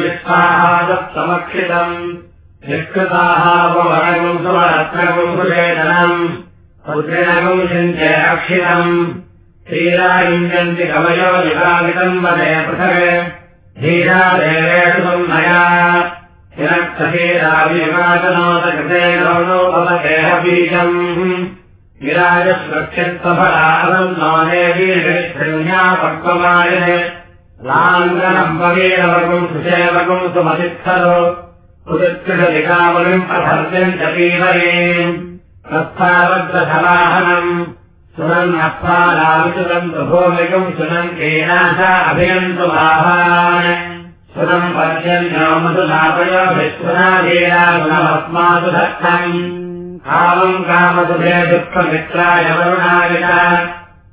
विश्वाहादत्समक्षितम् निष्कृताः वरगुम् सुवरत्रगुम्भुषेदनम् मुद्रिणगुम् चिन्त्य अक्षितम् धीरा युञ्जन्ति कवयो विकालितम् वदे पृथक्। धीरा देवेषु मया हिरक्षधीराविवाचनोदकृते गौणोपदेहबीजम् विराजसुरक्षित्वफलादम् नो देवीर्गणिष्ठन्यापक्वमायने लाङ्गनम् वगेरवगुम् सुसेवगुम् सुमतित्थलो उदित्कृषलिकावलिम् अभर्जम् च सुरन्नप्पालाविचुरम् भूमिकम् सुनम् केनाश अभियन्तु सुरम् पर्जन्यो मधुलापयो विश्वनादीरागुणमस्मासु दत्तम् कामम् कामसुभे दुःखमित्राय वरुणाय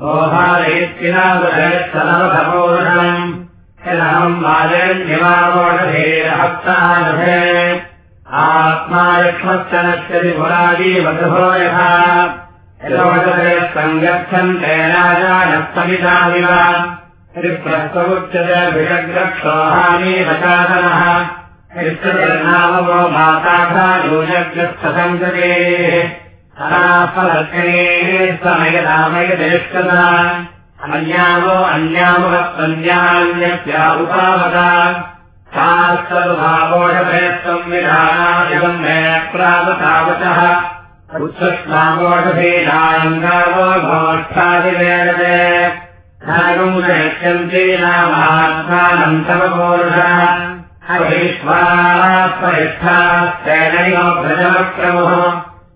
मोहालयित्किनादयस्तनवधपूर्णम् यदहम् बालेन्यमावोढधेरहस्तानभे आत्मा लक्ष्मस्तनश्चति पुराजीवधो यथा यतोषधयः सङ्गच्छन् वचादनः नामो माताथा योजग्रस्थसङ्गतेः अनाफलक्ष्मेः समयदामयदेष्कता अन्यामो अन्यामवत्सन्यान्यस्या उपावता शास्त्रभावोषभयत्वम् विधानादिवम् मे पौरुषः हरिष्वापरिष्ठास्तेनैव भ्रजवक्रमः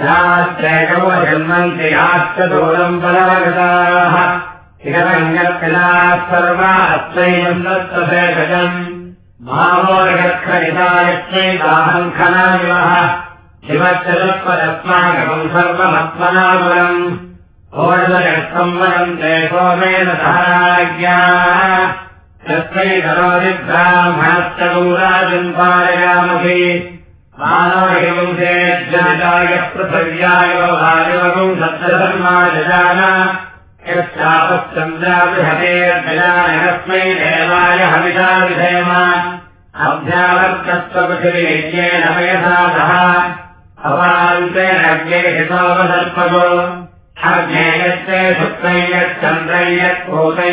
याश्चैकमो जन्मन्ति याश्च दूरम् बलवगताः हिरण्यत्रिलाः सर्वा अस्मैवन्दत्तभेषजम् मामोरगत्खरितायस्मै दाहम् खनामिवः शिवश्चलत्वदस्माकम् सर्वमत्मनाबलम् ओषधयस्तम् वदन्ते सोमेन सहराज्ञा तस्मै करोति ब्राह्मणश्च गौराजम् पारयामभि मानवहिंसे जनिताय पृथिव्याय वायुवगुम् सत्यधर्मा जजान यश्चापश्चन्द्राबृहतेर्जजानस्मै देवाय हविषा विधेम। अभ्यावर्तत्वपृथिवीज्ञेन वयसा सह। अवान्तेनज्ञेहितोपसर्पगो अज्ञेयत्ते शुक्लै यच्चन्द्रै यत्कोकै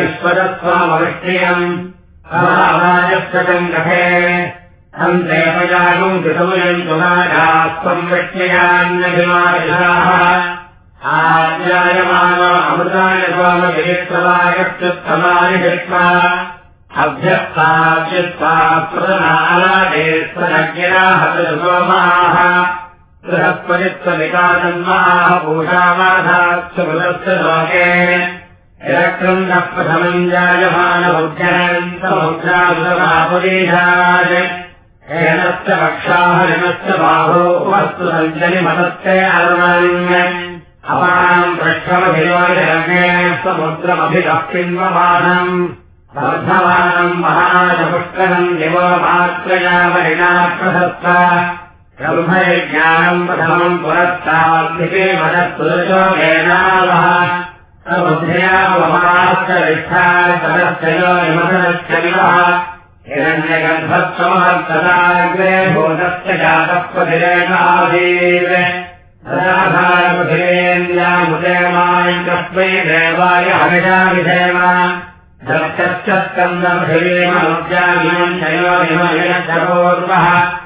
विश्वदत्वामविष्टियम् अवाजस्तकम् कथे तम् देवयागम् कृतमुयम् तुलागास्त्वम् विष्णयान्यभिमानिषाः आप्यायमान अमृताय स्वामगिरित्वलागत्युत्तमानि कृत्वा। अभ्यस्ताच्युत्वा प्रदनालादे स्वनज्ञाः सोमाः बृहस्पतित्वविकासन्माः पूषामाधात्सुमृतस्य लोके। यक्रम् नः प्रथमम् जायमानमुद्यनम् समुद्रामृतमापुरीशात् हेनश्च पक्षाः ऋणश्च बाहो वस्तु पिन्वमानम् वर्धमानम् महाजपुष्करम् प्रशस्त ब्रह्मज्ञानम् प्रथमम् पुरस्ताद्धिके मनःपुरुषोगेनावः समुद्रयावमाश्चरिष्ठा सरश्चयो विमसनश्च विवः। हिरण्यगर्भत्वमहर्तदाग्रे भूतस्य जातः प्रतिरेकाधीर् सदाधारपृथिवेन्द्यामुदयमायम् देवाय हविषा विधेम। दक्षश्च स्कन्दपृथिवेमनुज्यामिमम् चयोरिमयश्चपूर्वः शरीरयो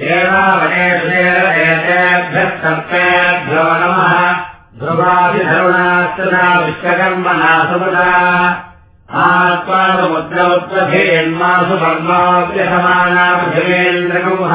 वामनस्वरेदूरनो एतावनेभ्यस्तर्केभ्यो नमः ध्रुवाभिधरुणास्तुना विश्वकर्मणा सुमदा आत्मासमुद्रमुद्रभेन्मासु वर्माभ्यसमाना पृथिवेन्द्रगुंह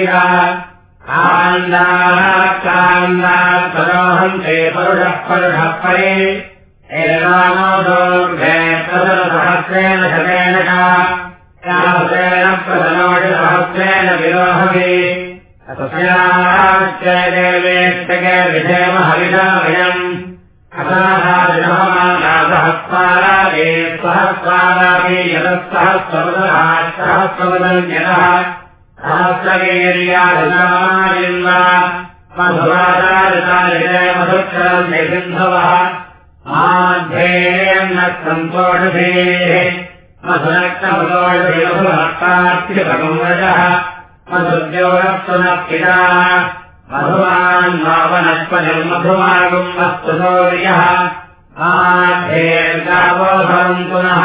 कान्दाकान्दात्परोहन्ते परुषः परुषः परे। एवानोदोर्भेत्तदसहस्रेण शतेन कासेन प्रधनोषसहस्रेण विरोहवे। तस्याश्चैदेवेष्टके विधेम हरिषा वयम् सहस्रादे सहस्रादापि यतः सहस्रवदः सहस्रवदम् यतः सहस्रगेर्यादिन्वा मधुराचारितामधुक्षरम् सिन्धवः माध्येयन्न सन्तोषधेः मधुरक्तमदोषेभक्तार्थिभगवजः मधुद्योगस्तु न पिता मधुमान् मावनस्पतिम् मधुमागुम् वस्तु सौर्यः माध्येर्गावो भवन्तु नः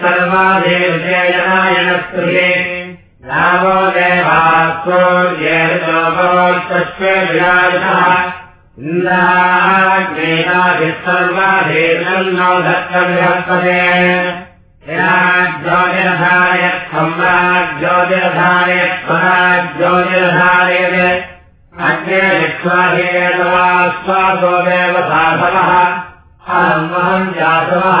सर्वादेवजयनायनस्कृते रामो देवास्त्रो ज्येतोपरोत्तस्वे विराजतः इन्द्राज्ञेताभिः सर्वाधेर्नो दत्तबृहस्पते ज्योतिरधारयत्। सम्राज्योतिरधारयत् स्वराज्योतिरधारयत् अग्ने विश्वाहेतवा स्वासो देव साधवः अहम् जासवः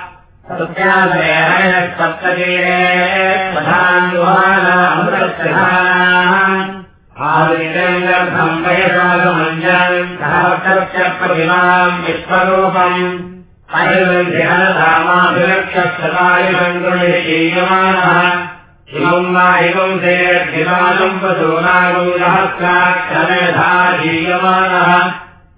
वयसागमञ्जन् सहस्रस्य प्रतिमाम् विश्वरूपम्। अयर्विध्यमाभिलक्ष्यशतायुषङ्गुणीयमानः शिवम् वा इमम् देयद्धिमानम् पशूनागम् सहस्राक्षरधाधीयमानः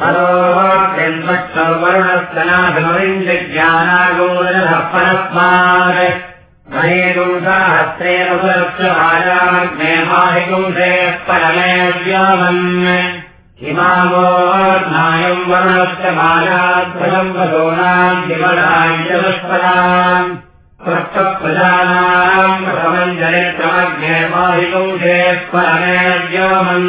हरोर्वरुणस्तनाभिमविञ्जज्ञानागोरः परस्मात्। महेगुंसाहस्रेण पुरस्यमायाग्ने माहिगुंसे परमे व्यामन् हिमावोर्नायम् वरुणस्य मायाध्वयम् वधूनाम् विमलाम् जलस्पदाम् प्रजानाम् प्रमञ्जरित्रमग्ने माहिगुंसे परमे व्यामन्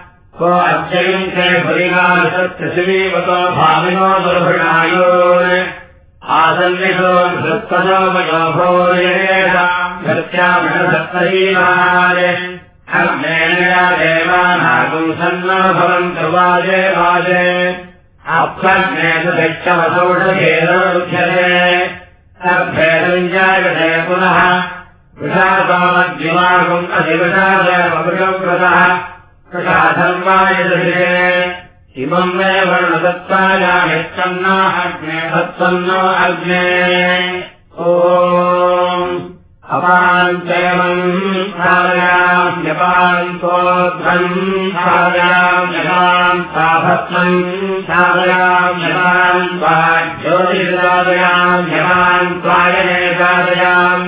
दुर्भृणायो आसन्निषो धृत्पदो मयो भोर्येत्यामणसप्तरीमाय अग्नेया देवानागुम् सन्नो भवन्तु वाजे वाजे। अप्रज्ञेतुभिक्षवसौषधेरुध्यते तद्भेदम् जायते पुनः। वृषातामद्विमागुम् अधिवृषादयमृगव्रतः वृषाधर्मायदृशे इमम् मे वर्णदत्तायामित्सन्नो अग्ने। तत्सन्नो अग्ने ओ अपाञ्चयमम् धारयाम्यपान्तोध्वम् धारयाम्यपाम् साभस्मम् धारयाम्यपाम् त्वा ज्योतिर्दादयाम्यपाम् त्वायने दादयाम्यन्नवे सदने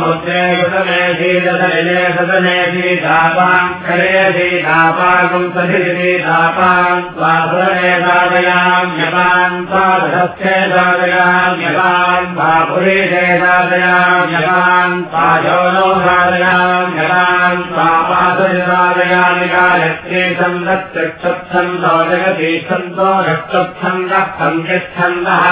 धीरसमुद्रे कुसमे धीरसलिले सदने धीतापाम् करे धीतापाकम् सधिरि धापाम् त्वासुरने दादयाम्यपाम् त्वादहस्थे दादयाम्यपाम् त्वापुरे दादयाम्यपाम् त्वाजोनो दादयाम्यपाम् त्वापासरिदादयामि गायत्रे छन्दत्रिक्षच्छन्दो जगति छन्दो रक्तच्छन्दः सङ्ख्यच्छन्दः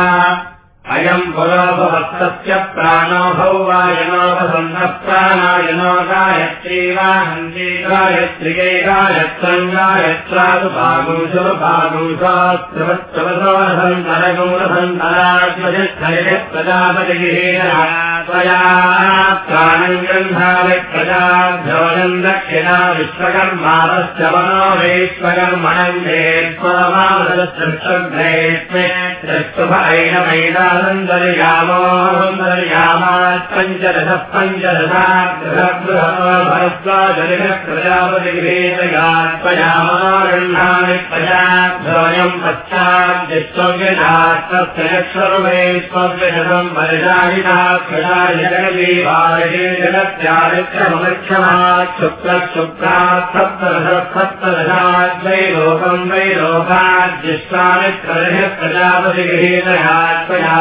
अयम् पुरोपवत्तस्य प्राणो भौवायनोपसन्नः प्राणायनो गायत्री वा हन्ती गायत्रिके गायत्रम् गायत्रासु भागुंसु भागुंसास्त्रवत्सवसोरसन्तरगौरसन्तरात्मजिष्ठरे प्रजापतिगिरेण त्वया प्राणम् गन्धाय प्रजाभ्योजम् दक्षिणा विश्वकर्मादश्च मनो वैश्वकर्मणम् वेत्त्वमादश्चग्रे ैनमैनानन्दर्यामोन्दर्यामात् पञ्चदशः पञ्चदशः प्रजापतिगृहेतयात्मयामनागृह्णानि प्रजाभ्योऽयम् पश्चाद्यस्वव्यजात्तस्य स्वरूपे स्वव्यशतम् वर्षायिनः प्रजा जगत्यादित्यमुख्यमात् शुक्रशुक्रात् सप्तदशसप्तदशाद्वै लोकम् वै लोकाद्यष्टामित्रदश प्रजापतिगृहीतया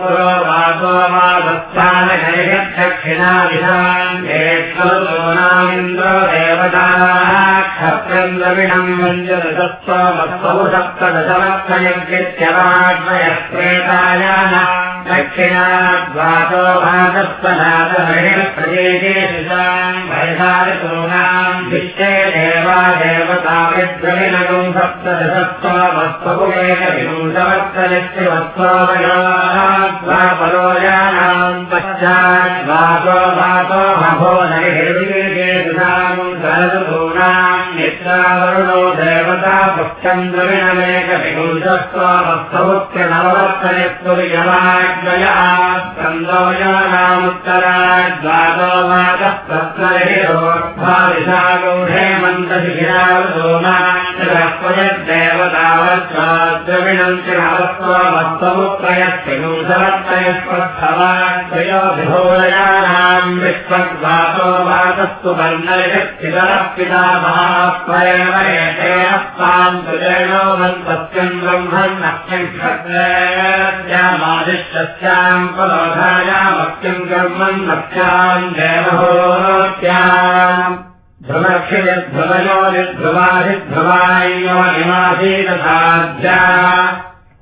पुरोवासो मादस्तानैर्दक्षिणादिशान्येश्वरो नामिन्द्रो देवताः क्षत्रम् द्रविणम् पञ्चदशत्वमस्तौ सप्तदशमस्तयज्ञत्यवाग्मयः प्रेतायाना दक्षिणाद्वासो भागस्वनाथमहिप्रदेशेषाम् विश्वे देवा देवता वत्सपुरेण विपुंसवत्सलिवत्सवयापरोजानाम् पश्चात् वातो वातो हभो नरिहृदिगेतुनाम् निद्रावरुणो देवता पुष्टन्द्रविणमेकविपुंसस्वावत्सवत्सनवत्सलित्वयमाग्नया स्कन्दोजानामुत्तराद्वातो वादः प्रत्नरिः वर्णयश्चितरः पिता महात्मयवयतेनस्ताम् सुजयो मन्तस्यम् ब्रह्मन् नक्ष्यम् क्षत्रेत्यामादिश्यस्याम् परोधायामक्यम् कर्मन् नक्ष्याम् देवहोत्याम् निर्ध्रुवाधिध्रुवायो निमासीतसाध्या मुख्यस्य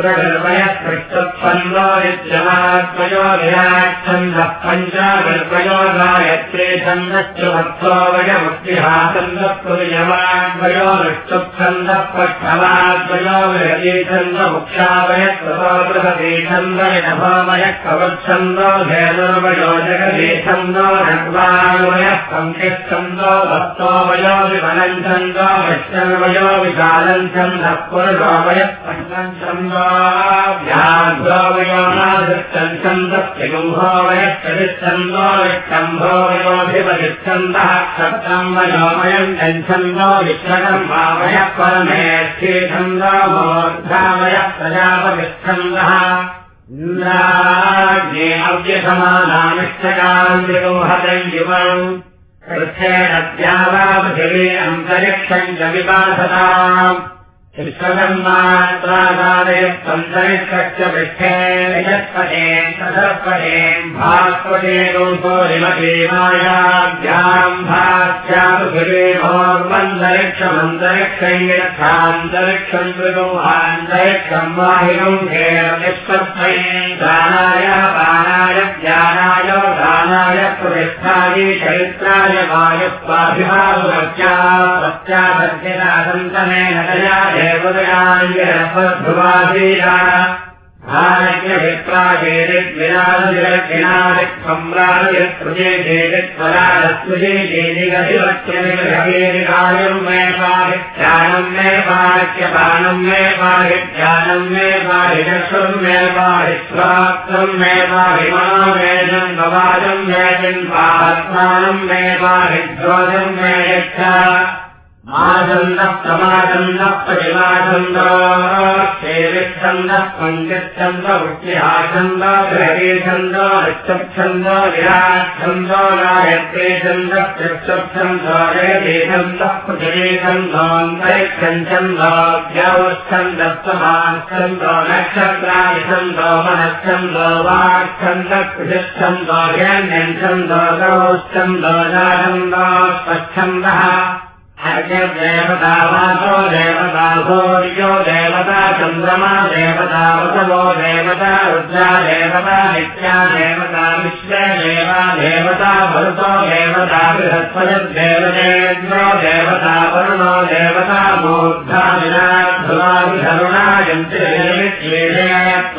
प्रगल्पयत्पृष्टत्सन्दो नित्यमात्मयो विराच्छन्दः पञ्चागल्पयो गायत्रे छन्दश्च भक्तो वयमुक्तिहासन्दत्वयमाद्वयो विष्टुच्छन्दः पक्षमाद्वयो विरती छन्द मुक्षावयत्वसोबृहती छन्दविनभोमयः कवच्छन्दो धेनुर्वयो जगती छन्दो नग्वानुवयः पङ्क्तिच्छन्दो भक्तो वयो विमलम् छन्दो विष्णर्वयो विशालम् छन्दः पुरुषो वयः पञ्चम् छन्दो न्दत्यगुम्भो वयश्चरिच्छन्दो विष्टम्भो वयोधिपतिच्छन्दः क्षत्रम् वयोमयम् जन्छन्दो विश्वकम् वा वयः अव्यसमानामिष्टकाम् विगुंहतम् युवम् कृच्छेणद्या वा पृथिवी अन्तरिक्षम् च विपासताम् न्तरिक्षस्य पृष्ठे यत्पदे सदर्पदे भास्पदे दोषोरिमदेवायाभ्याम् भास्यान्तरिक्षमन्तरिक्षैरक्षान्तरिक्षम् त्रिगुहान्तरिक्षम् वाहिनम् निष्पत्तये दानाय पानाय ज्ञानाय दानाय प्रतिष्ठायै चरित्राय नया जेदित्वराजस्मृजे जेदिगधिवच्यनिगृहेरिकायम् मे पाहित्यानम् मे पाहित्यपानम् मे पाहित्यानम् मे पाहिचक्षुम् मे पाहिस्वात्रम् मे पाहिमामेजम् गवाजम् मे चिन्पात्मानम् मे पाहिद्रोजम् मे यच्छा माचन्दः प्रमाचन्दः प्रतिमाचन्दः पञ्चच्छन्द वृत्तिहाछन्द ग्रहेछन्द ऋक्षच्छन्द विराच्छन्द गायत्रे चक्षच्छन्द जयते छन्दः पृथिवीछन्दोऽन्तरिक्षन्छन्दव्यवस्थन्दस्तमाच्छन्द नक्षत्रादिछन्द मनच्छन्द वाच्छन्द कृषच्छन्द ह्यन्यच्छन्द गौश्चन्द जाछन्द स्वच्छन्दः देवता वासो देवता चन्द्रमा देवता वसवो देवता रुद्रा देवता नित्या देवता विश्वे देवा देवता भरुतो देवता बृहस्पतिर्देवतेन्द्रो देवता वरुणो देवता मूर्धा विनाधुराभिधरुणा यन्त्रित्वा विश्वे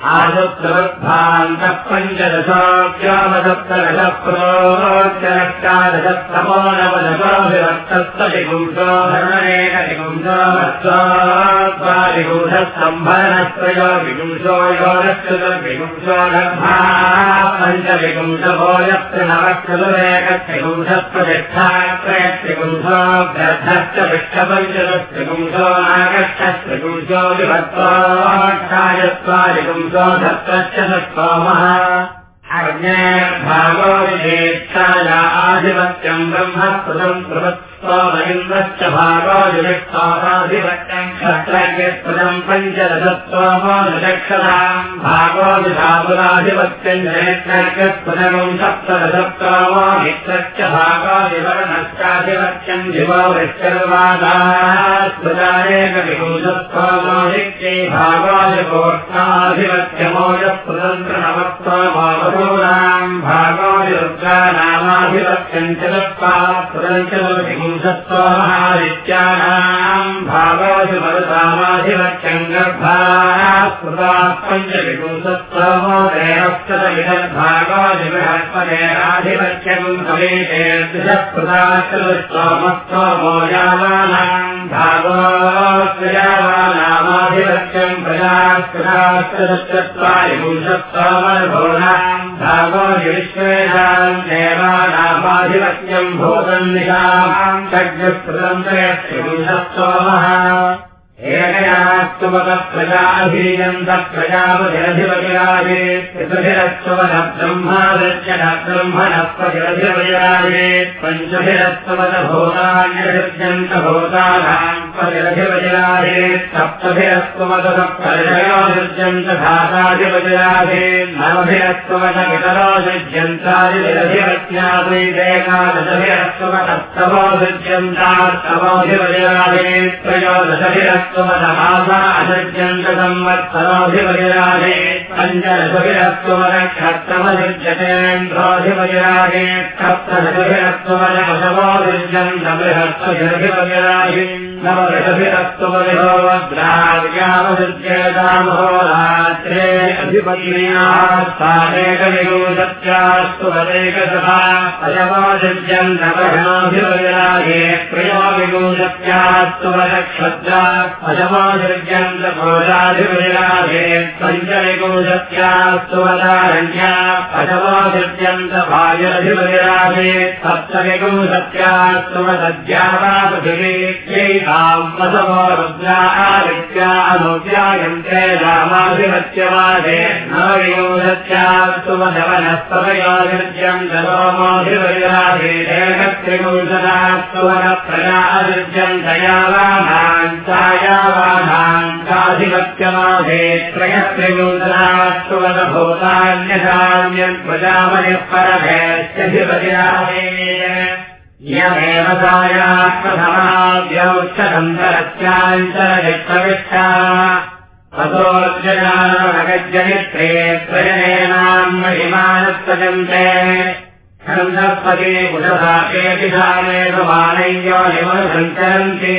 स्वामनाय स्वा आदुत्तवद्भान्तः पञ्चदशोऽप्यामदत्तदशप्रोच्चरष्टादशत्तमो नवदशोऽभिवर्तस्तदिगुंसो धर्मणेकदिगुंसोत्वादिगुंसस्तम्भरणत्रयो विगुंसो योगश्चतुर्विगुंसो गर्भा पञ्चविगुंसभो यत्र धत्तश्च सत्सोमः भागो विधेच्छाया आधिपत्यम् ब्रह्मस्पदम् प्रवत्स्वमलिङ्गश्च भागो विविक्ताधिपत्यम् क्षत्रज्ञस्पदम् पञ्चदशत्वमो निरक्षताम् भागो विधापुराधिपत्यम् जयत्रज्ञस्पदम् सप्तदशत्वमो मित्रश्च भागो विवर्णश्चाधिपत्यम् दिवो वृक्षर्वादास्पदानेकविभूषत्वमो नित्ये भागो विकोष्ठाधिपत्यमो यः स्वतन्त्रनवत्वमावरूणाम् भागो रुद्रानामाधिपत्यम् च दत्त्वा पुरञ्चविंशत्वमहादित्यानाम् भागोधिमरुतामाधिपत्यम् गर्भाः स्मृताः पञ्चविंशत्वमो देवस्तदविदद्भागोधिबृहस्पतेराधिपत्यम् समेते द्विषस्पृताश्चतुष्टोमस्तोमो यावानाम् भागोस्त्रयावानामाधिपत्यम् प्रजास्पृताश्चतुश्चत्वारिपुंशत्वमनुभूनाम् विश्वेषाम् देवानामाधिपत्यम् भूतम् निशाम् षड्युस्पृतम् एषयास्तु वदप्रजाभिजन्तः प्रजापतिरधिपतिराजे चतुभिरस्तु वद ब्रह्मादर्शनः ब्रह्मणस्पतिरधिपतिराजे पञ्चभिरस्तु वद भूतान्यषज्यन्त भूताधान्पतिरधिपतिराजे सप्तभिरस्तु वद सप्तर्षयोसृज्यन्त धाताधिपतिराजे नवभिरस्तु वद पञ्चदशभिरस्तुमनक्षत्रमसृज्यतेन्द्रोऽधिपतिराजे सप्तदशभिरस्तुमनपशवो सृज्यन्त बृहस्पतिरधिपतिराजे नवदशभिरस्तुमनिहोद्राव्यामसृज्येतामहोरात्रे अधिपतिनास्थानेकविगोदत्यास्तु वदेकसभा अशवासृज्यन्तपठनाभिपतिराजे प्रियो विगोदत्यास्तु भोजाधिपतिराजे पञ्चविगोदत्यास्तु वदारण्या अशवासृज्यन्त भायरधिपतिराजे सप्तविगोदत्यास्तु वदद्यावा पृथिवी यैताम् वसवो रुद्रा आदित्या एकत्रिगोदतास्तु वनप्रजा अदृज्यम् दयावानाम् चायावानाम् चाधिपत्यवादे त्रयत्रिगोदतास्तु वदभूतान्यसाम्यम् प्रजामनिः परभेत्यधिपतिराजे यमेव छन्दस्पति कुशभाकेति सामेषु मानय्यो निमसञ्चरन्ति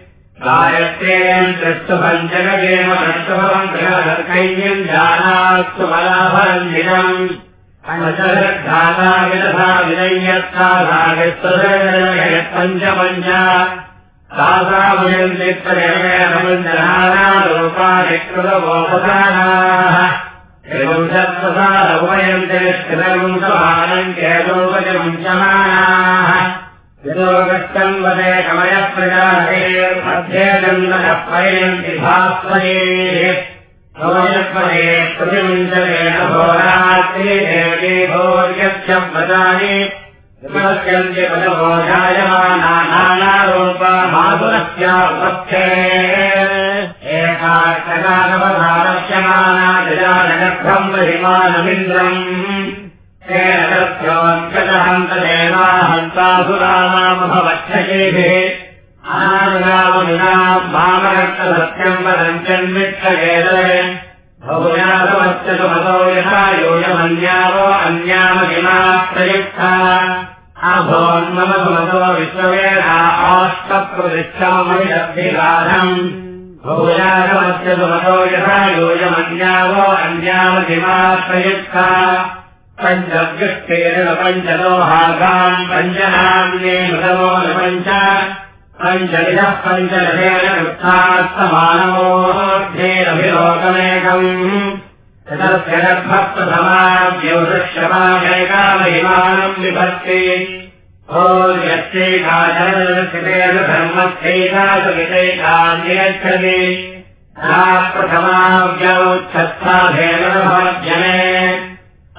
गायत्रेण त्रिस्तु पञ्चगेम नष्टभवम् गृहकैर्यम् जानास्तु बलाभरञ्जिनम् अनशरद्धाता विनय्यत्था पञ्च पञ्च तासा मुयन्तित्वरूपाधिकृतवोपदानाः एवम् वदे देवते भोर्यक्षम् वदानि विपश्यन्ति पदभोजायमाना नानारूपा माधुरस्या उपस्थे एकाक्षकानवधारस्यमाना जजानगर्भम् महिमानमिन्द्रम् वदञ्चन्मिक्षयेदरे भवयासमस्य सुमतो यथा योजमन्यावो अन्यामहिमा प्रयुक्ता। अभोन्मम सुमतो विश्ववेदा औष्टप्रतिष्ठामभिरब्धिगाधम् भवयासमस्य सुमतो यथा योजमन्यावो अन्यामहिमा प्रयुक्ता पञ्चव्युष्टेन पञ्चनाम्ये मृतमो न पञ्च पञ्चविधः पञ्चदशेन वृत्तास्तमानमोऽध्येरभिलोकमेकम् तदस्य गर्भप्रथमाव्यवदृश्यमानैकामहिमानम् विभक्ति। ओ यस्यैकाचरणस्थितेन धर्मस्यैकासवितैकान्यच्छति सा प्रथमाव्यौच्छत्साधेन भवज्जने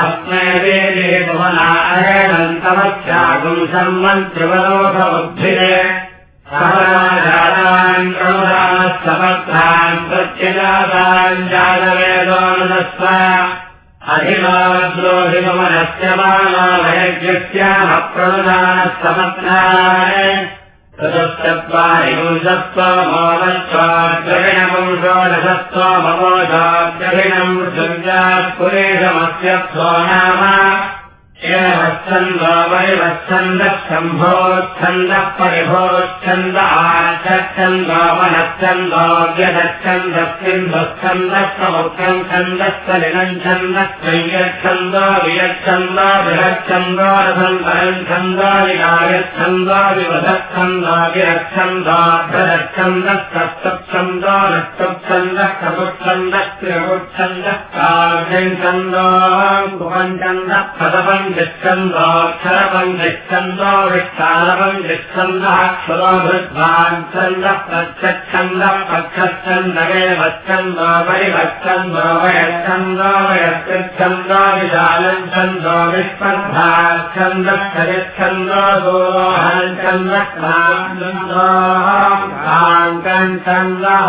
अस्मै वेदे भुवनायणन्तमस्यागुम् सम्मन्त्रिवलोकबुद्धिरे समाजातान् प्रमुदानः प्रत्यजातान् जातवेदोनुदस्व मानवयज्ञस्याः प्रणुदानः समत्राय चतुश्चत्वारिपुंसत्त्वाद्रविणपुंसोदशत्वमवोधाद्रविणम् सुर्यात्पुरेशमस्य नाम वच्छन्दो वरिवच्छन्दः शम्भोच्छन्दः परिभोच्छन्द आच्छन्दो मनश्चन्दोऽव्यदच्छन्दः सिन्धुच्छन्दः समुख्यम् छन्दः लिनम् छन्दः संयच्छन्दो वियच्छन्दो बृहच्छन्दो रसन्तरम् छन्दो विगायच्छन्दो विवधच्छन्दो विरच्छन्दो भ्रदच्छन्दः सप्तच्छन्दो नष्टच्छन्दः कपुच्छन्दः त्रिपुच्छन्दः काव्यम् छन्दो कुपञ्छन्दः पदपम् च्छन्दोऽक्षरपम् यच्छन्दो विष्ठारपम् यच्छन्दः क्षुरोभृद्वान् छन्दः प्रत्यच्छन्दः पक्षच्छन्दवे वच्छन्दो परिवच्छन्दो वयच्छन्दो वयस्कृच्छन्दो विशालम् छन्दो छन्दः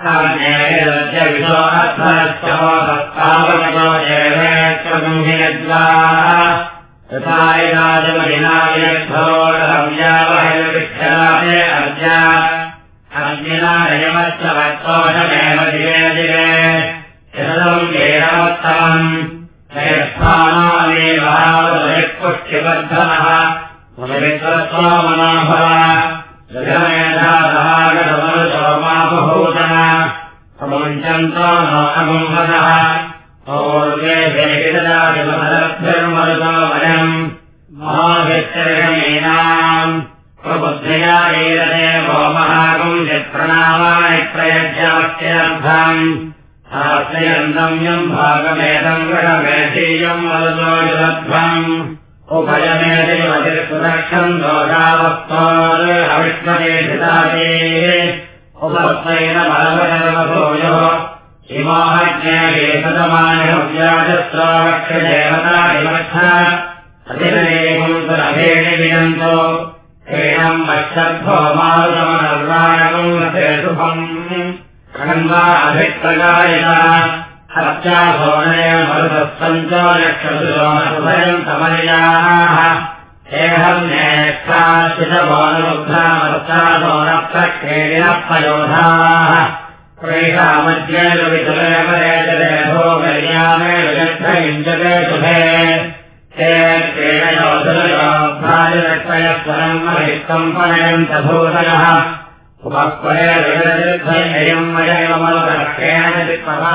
होतनामस्यायष्ठः यथायराजमहिनायद्धोरव्यावहविक्षराय अर्जा अग्निनायमश्च वक्तोषमेव दिवे दिवे शतम् वेदवत्तमम् जयस्थानामेवावदयपुष्टिबद्धनः पवित्रस्वामनाभव जगमेधासहागतमनुसोमापभूतन प्रमुञ्चन्तो नो अगुम्भतः और्वेभिर्मरुतो वयम् महाभिश्चरणीनाम् प्रबुद्धया एरते यत्प्रणामानि प्रयज्याख्यर्थम् शास्त्रयन्तम्यम् भागमेदम् गणमेधीयम् मरुतो युलध्वम् उभयमेधिपतिर्सुरक्षम् दोषावस्तोर्हविष्मते धितादेः उपस्तेन बलवजर्वभूयोः इमाहज्ञेवतामक्षदेवताभिमच्छेणो एनम् पश्चर्भो मारुतमनर्वाणकम् शुभम् खण्वा अभिप्रगायता हत्याभोने मरुतः समयाः एहम् नेष्ठाशिषभोनमुग्धामर्चाभोनप्रक्षेणिनः पयोधाः प्रेषामज्ञेयवितुलेवरेजलेभो गर्यामे विगद्धयुञ्जते शुभे तेन योधनयोग्भाजलक्षयस्वरम् महिकम्पनयन्त भूतयः उपक्वरे विगदयुद्धयम् मयैव मनुदक्षेण चित्पथा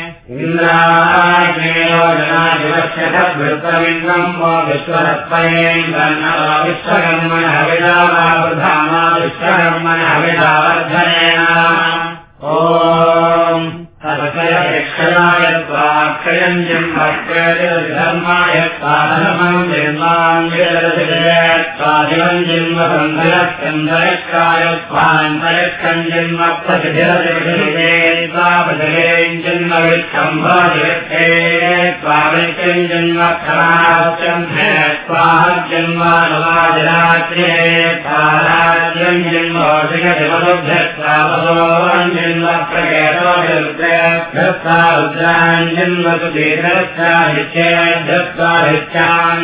अव्यायमोढवे इन्द्राग्नेयोजनादिवस्य तद्वृत्तमिन्द्रम् वो विश्वरत्वयेन्द्रन्नवा विश्वकर्मणः विदावावृधामा विश्वकर्मणः विदावर्धनेन ओ त्वाक्षयम् जिह्मर्माय स्वाधर्मम् जिन्माञ्जिरम् जिन्मसन्धयश्चन्दयकाय स्वान्तरिक्षम् जिन्म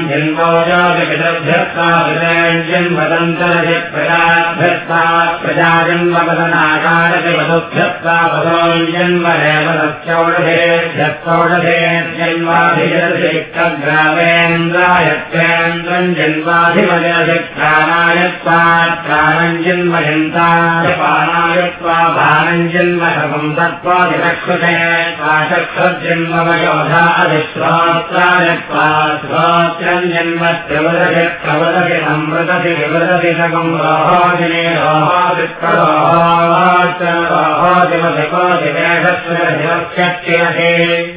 जिन्मोषिकदिवदुभ्यस्वापदोरम् जिन्म जन्माधिमजशिक्षाणाय स्वात्राणम् जन्मयन्ताय पानाय स्वा भानम् जन्मशमम् तत्त्वा विचक्षुषे स्वाचक्षुर्जन्मवयोधा अधिश्रोत्रायत्वा श्रोत्रम् जन्म त्रिवदति प्रवदति संवृतति विवदति सकम् रोहोदिने रोहोदिमधिकोदिवेषस्वदिवस्यक्षिरहे रुद्राश्च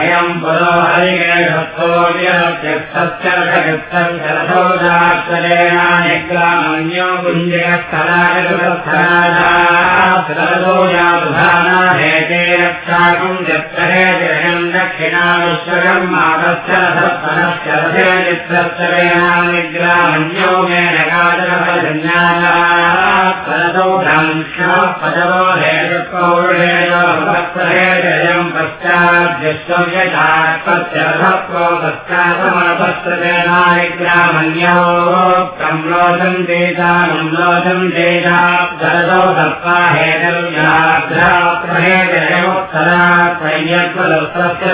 अयम् पुरो हरिकेशोऽयक्षस्तश्चरथगच्छरेणानिग्रामन्यो गुञ्जयस्थलागतस्थलाजाना हेते रक्षाकम् जत्रे जयम् दक्षिणाविश्वरम् मातस्य रथः रथे चित्रश्चरेणानिग्रामन्यो मेन काजरफलजन्यासौ पदवो हेतुपौरुषेण जयम् पश्चाद्यश्वम् यथात्वत्यासमनपस्तनाग्रामन्यो कम्लोचम् तेजानम् लोचम् तेजा सरसौ दत्त्वा हेतरुत्तरात्रय्यत्वदत्तस्य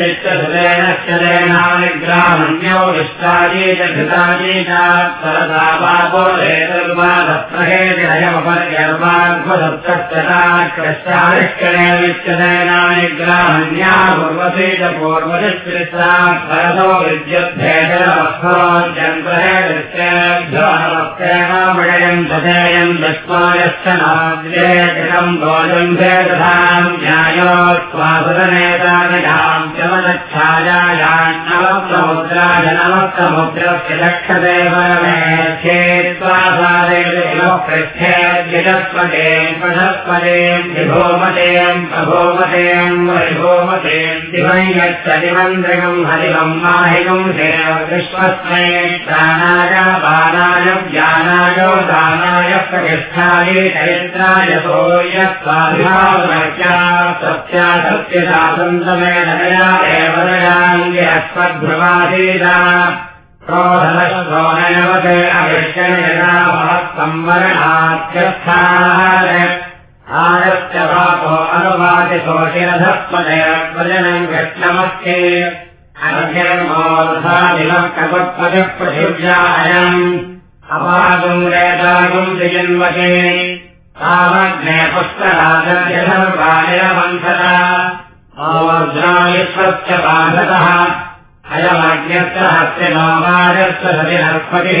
नित्यसुलेनश्चलेनाग्रामन्यो विष्टाजी च घृताजी च सरदा बापो हेतर्वा दत्तहेतिरयमपर्यर्वाग्वदत्तश्चताकृष्टारिष्कणे नित्यसेनानिग्रामन्या पूर्वसे च भेदधाम् न्यायोत्वासुरनेतानिधाम् चमदच्छायायान्नवसमुद्राय नवसमुद्रस्य लक्षदेवमेच्छेत्वासादेव पृच्छेद्यजस्पदेम् प्रधस्पदेम् विभोमतेम् प्रभोमतेम् वरिभोमतेम् हरिवम् माहिकम् विश्वस्मै प्राणाय बाणाय ज्ञानाय दानाय प्रतिष्ठाय चरित्राय सत्या सत्यदासन्तमे नया एव दयाङ्गे अस्मद्भ्रमाधीता क्रोधनश्रोणयवते अभिष्यणयदा महत्संवरणात्यस्थाः आरस्य भापो अनुवादिशोशिरधस्पदय प्रजनम् कृष्णमस्ते। अर्घ्यर्मोधादिनः कपत्पदः पृथिव्यायम् अपागुम् वेदागुम् त्रिजन्वके तावग्ने पुष्कराजर्यधर्वायवन्धरा ओर्जायुष्वश्च बाधतः अयमज्ञस्य हस्य नोमाजस्य सतिनर्पतिः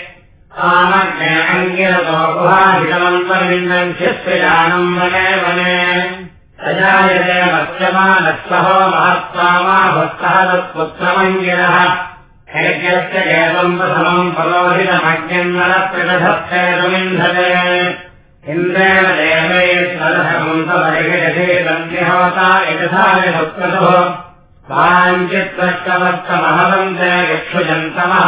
कामज्ञे अङ्गिरतो गुहाभितमन्तर्विन्दम् शिस्त्रिजानम् वने वने सजायते मत्स्यमानस्सहो महत्त्वामा भक्तः तत्पुत्रमङ्गिरः हैज्यस्य एवम् प्रथमम् परोहितमज्ञम् नरप्रदधत्तेतुमिन्धते इन्द्रेण देवे यथाय सुक्रतुः वाञ्चित्वष्टवस्तमहवन्ते यक्षुजन्तमः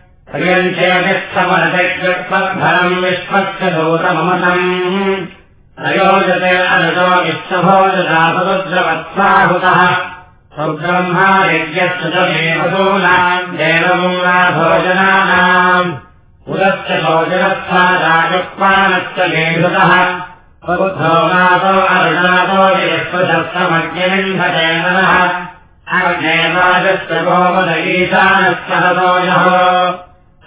प्रियञ्चेतिस्थमनतिकृत्वद्भरम् विश्वस्य दूतममतम् प्रयोजते अनुजो विश्वभोजदापरुद्रवत्साहुतः सुब्रह्मा यज्ञस्य च देवसूनाम् देवमूलाभोजनानाम् गोपद ईशानस्य हतोजः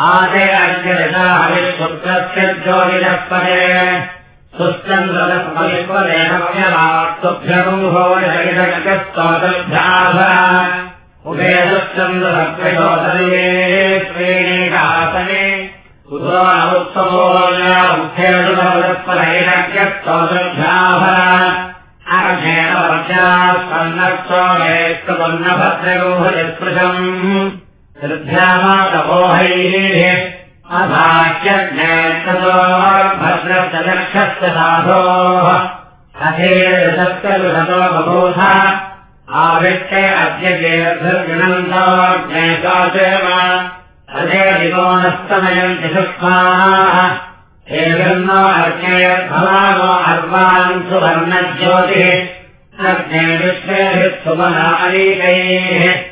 आदे अर्घ्यदशा हरिपुत्रस्य ज्योतिरस्पदे सुश्चन्द्रदस्मविश्वदेहव्यमात्तुभ्यगुम्भो जगितस्तोतभ्याः उभे सुश्चन्द्रभक्तयोतये श्रेणीकासने भद्रगोहयः अद्य चेदर्गणन्तो ज्ञेकाचेम अधेदिकोणस्तमयन्ति सुष्माः हेगन्नो अर्चयद्भवानो अर्वान् सुवर्णज्योतिः अग्ने विश्वेभिः सुमनालीकैः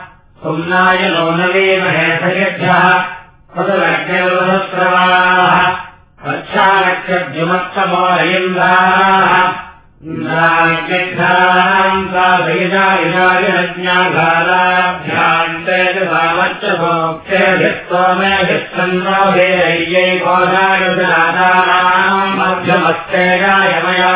सन्ताजोजिष्ठगेरिवः पुम्नाय नौनवीमहेभ्यः पदलग्निर्वहस्रवाः रक्षालक्षद्युमत्तमोरयिन्द्राः इन्द्राज्ञाघालाभ्यान्ते च सामर्थ्यभोक्तेभिस्तोमेभिस्तन्नोभिरय्यै गोदायुरादानाम् मध्यमस्तेजाय मया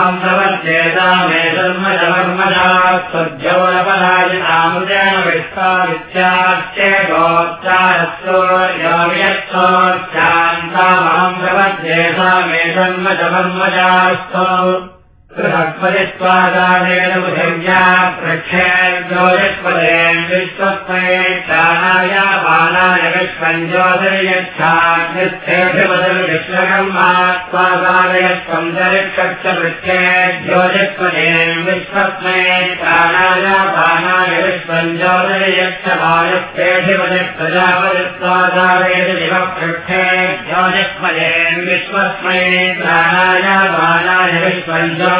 मे धर्मजमर्मजास्पद्यौरपराजितामृतेन विश्वामित्याश्च गोत्रास्तोर्योर्यक्तोच्छान्तामहम् प्रपद्येषा मे धर्मजमर्मजास्तौ बृहस्पतिस्वादानेन पृथिव्या प्रक्षेर्ज्योतिष्पदेन विश्वस्मै प्राणाया बाणाय विश्वञ्ज्योतिर्यच्छाग्निस्थेभिपदविश्वकर्मात्वादानयत्वन्तरिक्षश्च वृक्षे ज्योतिष्पदेन विश्वस्मै प्राणाया बाणाय विश्वञ्ज्योतिर्यच्छ वायुस्तेभिपदि प्रजापतिस्वादानयति दिवः पृक्षे ज्योतिष्पदेन विश्वस्मै प्राणाया बाणाय विश्वञ्ज्योति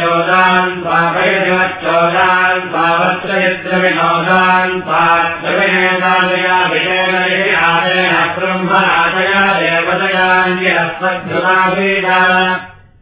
योदान् स्वाभयदिवच्चोदान् स्वावत्रयद्रविनोदान् स्वाद्रविणेदादया विषयनये आदयः ब्रह्मणादया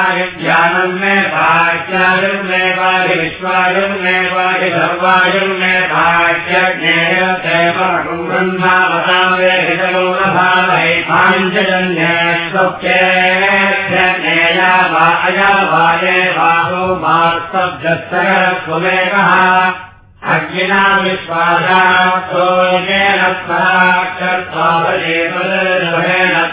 वायुज्ञानम् मे भाग्यायुम् मे वाहि विश्वायुम् मे वाहि सर्वायुम् मे भाग्यज्ञेयदेवम् ब्रह्मावतामे हितगौरभावै पाञ्चजन्ये स्वप्येभ्यज्ञेया वा अया वाये बाहो मास्तब्जस्तरस्वमेकः अग्निना विश्वासात्सोजेन स्वाक्षत्वावजेन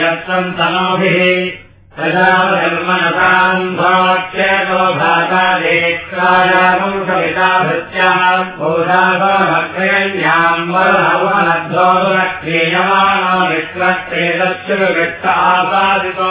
यत्सन्तनोभिः प्रजापतिर्मनसान्वाच्यतो भागादेक्रायामम् कविता भृत्याम् भोजागमग्रयण्याम् वरहवनद्धोदुरक्रियमाणो विश्वक्रेतस्य आपादितो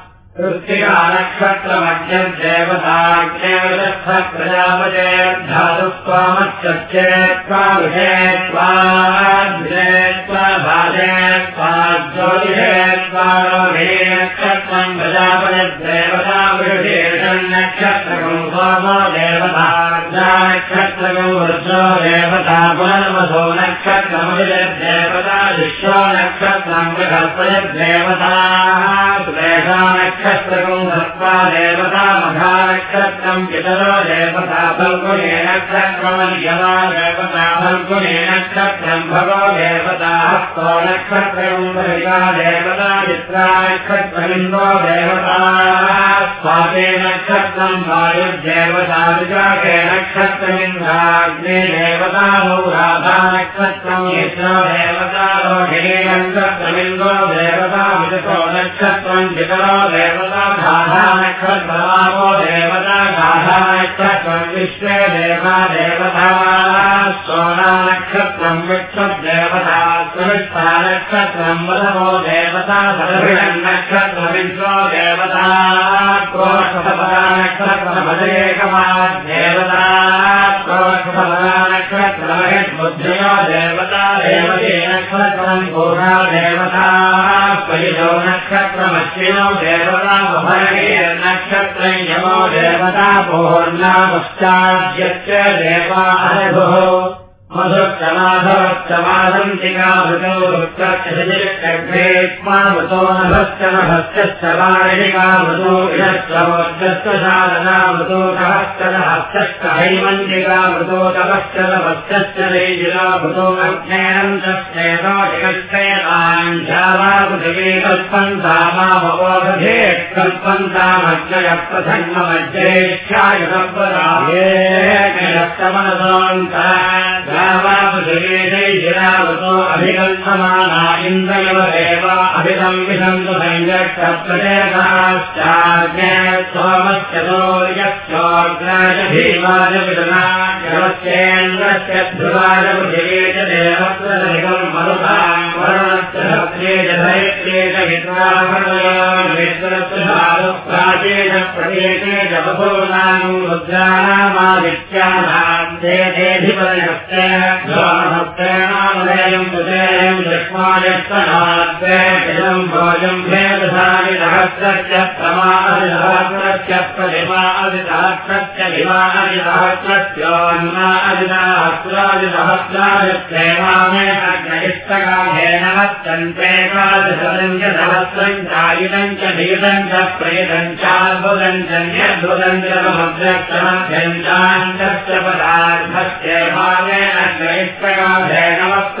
नक्षत्रम् भगो देवता हस्तो नक्षत्रम् भविका देवता चित्रा नक्षत्रमिन्दो देवता स्वाते नक्षत्रम् वायुर्देवता विशाखे नभश्च हैमन्तिकामृतो तपश्च नभश्च रेजिलामृतो अग्नेयम् तस्येतो जगच्छेताञ्झावापृथिवी कल्पन्तामामवोधे कल्पन्तामज्जय प्रथन्मज्जयेष्याय सर्वदाये रक्तमनसोऽन्तः ैरावतो अभिकल्पमाना इन्द्रयव देव सञ्जक्षप्रजयताश्चाज्ञ विमादिसहस्रस्योन्मादिसहस्रादिसहस्रादिप्रेमामे अग्नयिष्टकाधेन वच्चन्तेकादशतम् च सहस्रम् चायितम् च धीतम् च प्रेतम् चाद्भुतम् च न्यद्भुतम् च चान्तस्य पदार्थस्येभावे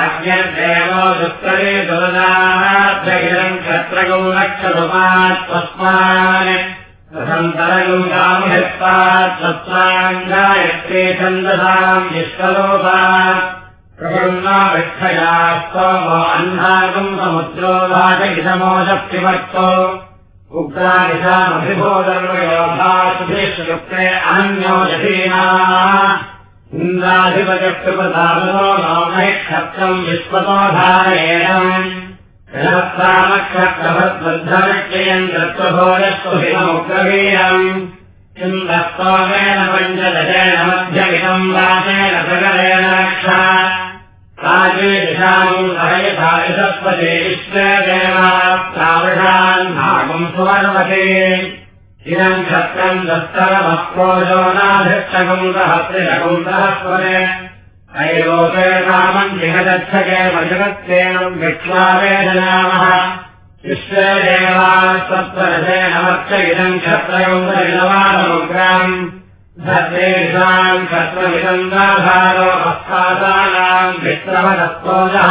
अग्निर्देवो दुःखरे दुरदाभ्यगिरम् क्षत्रगौ रक्षतुमात्तस्माय रथन्तरगौ गामहित्वात्तस्माङ्गायत्रे छन्दसाम् निष्कलोपा प्रपन्ना वृक्षया स्तोमो अह्नागम् समुद्रो वाचगितमोशक्तिमत्तो उग्रादिशामभिभोदर्वयोधाशुभिष्युक्ते अनन्यो यथीना इन्द्राधिपचक्षुपदालो नो महि क्षत्रम् विश्वतो धारेण क्षत्रभद्वद्धविक्षयम् दत्तभोजस्वभिमुग्रवीरम् किम् दत्तोमेन पञ्चदशेन मध्यमिदम् वाचेन प्रकरेण रक्षा। राजे दिशाम् सहयधारिसत्पदे विश्वदेवाप्तावृषान् भागम् सुवर्वते इदम् क्षत्रम् दत्तरमक्रोजो नाधिष्ठकम् सहस्रिषकम् सहस्वरे ऐलोके रामम् जिहदच्छके वजगत्तेन विक्ष्वावेदनामः विश्वदेवास्तत्परसेन वक्ष इदम् परिणवादमुग्राम् धर्मेषाम् क्षत्रविदङ्गाधारो अस्तासानाम् विक्रमदत्तोजः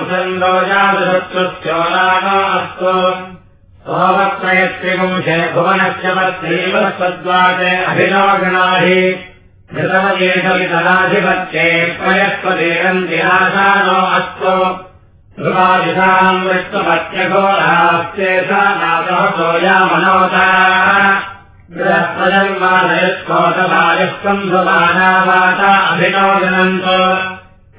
उदन्दोजादशत्रुश्चोलानो अस्तु। सोमत्रयत्रिपुंशे भुवनस्य पत्नीव स्वद्वाते अभिनवगणाहि धृतमदेशवितराधिपत्ये प्रयस्पदेवम् दिनाशानो अस्तु। ध्रुवादिशाम् विष्णुपत्यघोरास्ते सा नातः सोयामनोता बृहस्पजन्मादयस्कोटबालिष्कम् ध्रुवाना वाता अभिनोदनन्तो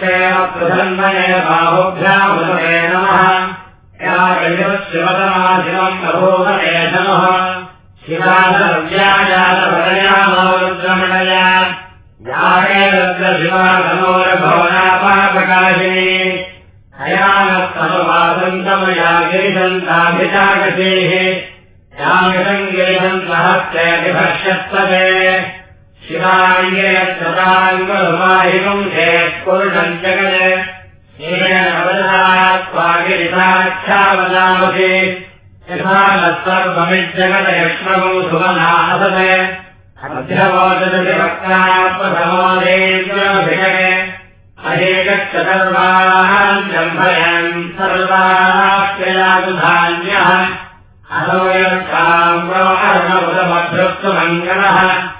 प्रधन्मये बाहुभ्यामुदवे नमः। शिवतमाशिवम् बभूवने नमः। शिवादव्याजातभरयामोरुद्रमणया यागे रुद्रशिवाधमोरभवनापाप्रकाशिनी हयानस्तमवासन्तमया गिरिशन्ताभिचाकशीः यामिषम् गिरिशन्तहस्तेऽभिभक्ष्यस्तवे शिवाङ्गेयत्रताङ्गमाहिकम् हे पुरुषम् जगत् स्वागिरिताक्षावदामसि यथा न सर्वमिज्जगदयक्ष्मम् सुमनासते अध्यवोचतिवक्तात्मसमोदेन्द्रभिषये अहेकश्चतर्वान् जम्भयन् सर्वाश्चयातुधान्यः अहोयक्षाम्रोहरणमुदमभ्युक्तमङ्गलः हे जयमानु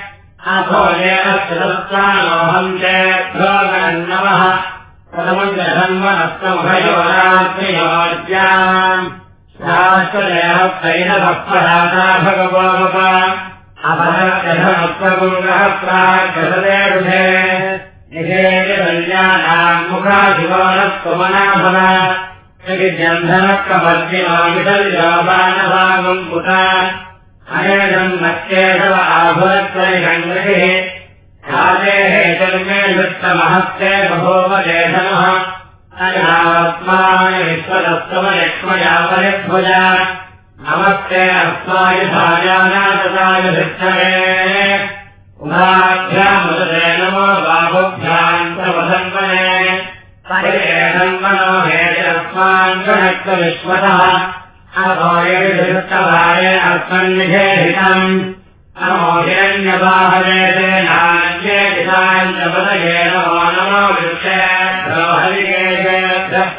चेद्रोगणन्नवः प्रथमम् जन्मनस्तमुभयोरात्रियोर्जाम् शाश्वतैनभक्पराता भगवोप अपरगधमत्वगुङ्गः प्राग्गसदेरुधे निषेति कल्याणाम् मुखाधिवनस्तुमना भव जन्धनकमर्जिमाविषल्योपानभागम् पुता अनेदम् मत्येषव आभुरत्वनिषङ्गृहे ख्यातेः जन्मे नृत्तमहस्ते बभोपदेशनः अनात्मानि विश्वदत्तमयक्ष्मयापरिभुजा नमस्ते अस्माय भाजानातताय धृष्टवे उभाभ्यामुदते नमो बाहुभ्याम् प्रवसन्मने परिहेणन्मनो हेतिरस्मान् गणत्वविश्वतः अभोयविधृष्टभाय अस्मन्निषेधितम् नमो हिरण्यबाहवेदे नान्ये दिशाञ्चपदये नमो नमो वृक्षे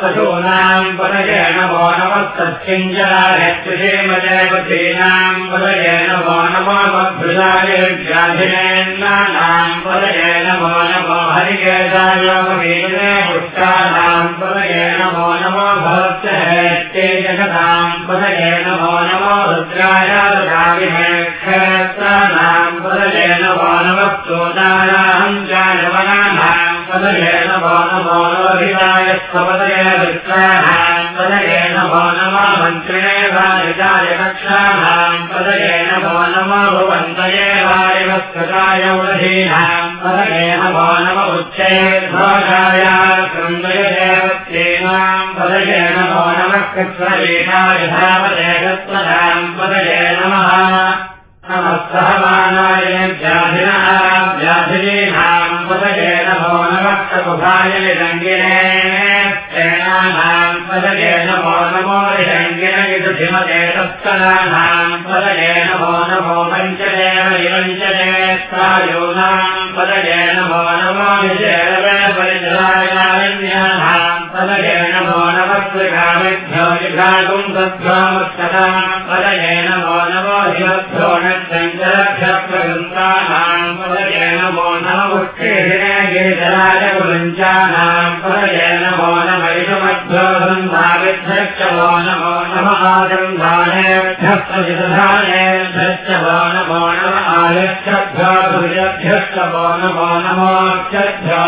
पशूनाम् पदये नमो नमस्तच्छिञ्जरायक्षेमजयपतीनाम् पदये नमो नमो मभृजाय व्याधिनेन्नानाम् पदये नमो नमो हरिकेशायोगवीरे पुष्टानाम् पदये नमो नमो भवत्यहेत्ते नमो रुद्राय ददामिहे क्षेत्राणाम् पदये नमो नमः स्तोतानाम् जायवनानाम् पदये नमो नमभिराय स्वपदये वृक्षाणाम् पदये नमो नमो मन्त्रिणे वारिजाय कक्षाणाम् पदये नमो नमो भुवन्तये वारिवस्कृताय उदधीनाम् पदये नमो नम उच्चैर्भोगाय कृन्दय देवत्येनाम् पदये नमो नमः कृष्णलेखाय धावते तत्त्वधाम् पदये नमः नमस्सहमानाय व्याधिनः व्याधिनीनाम् पदये नमो नमः ककुभाय निरङ्गिने सेनानाम् पदये नमो नमो निरङ्गिन विदुधिमते तत्कलानाम् पदये नमो नमो पञ्चदेव निरञ्जने प्रायोनाम् पदये नमो नमो निशेरवे वो नमो नम आगन्धानेभ्यः प्रतिदधानेभ्यश्च वो नमो नम आयच्छभ्यो भुजभ्यश्च वो नमो नमोक्षभ्यो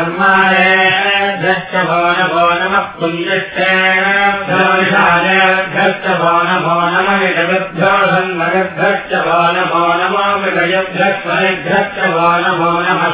कुलालेभ्यस्तर्मालेभ्यश्च वो नमो नमः पुण्यश्चेभ्यो विशालेभ्यश्च वो नमो नमः विजगभ्यो सन्मगभ्यश्च वो नमो नमो विजयभ्यश्वरेभ्यश्च वो नमो नमः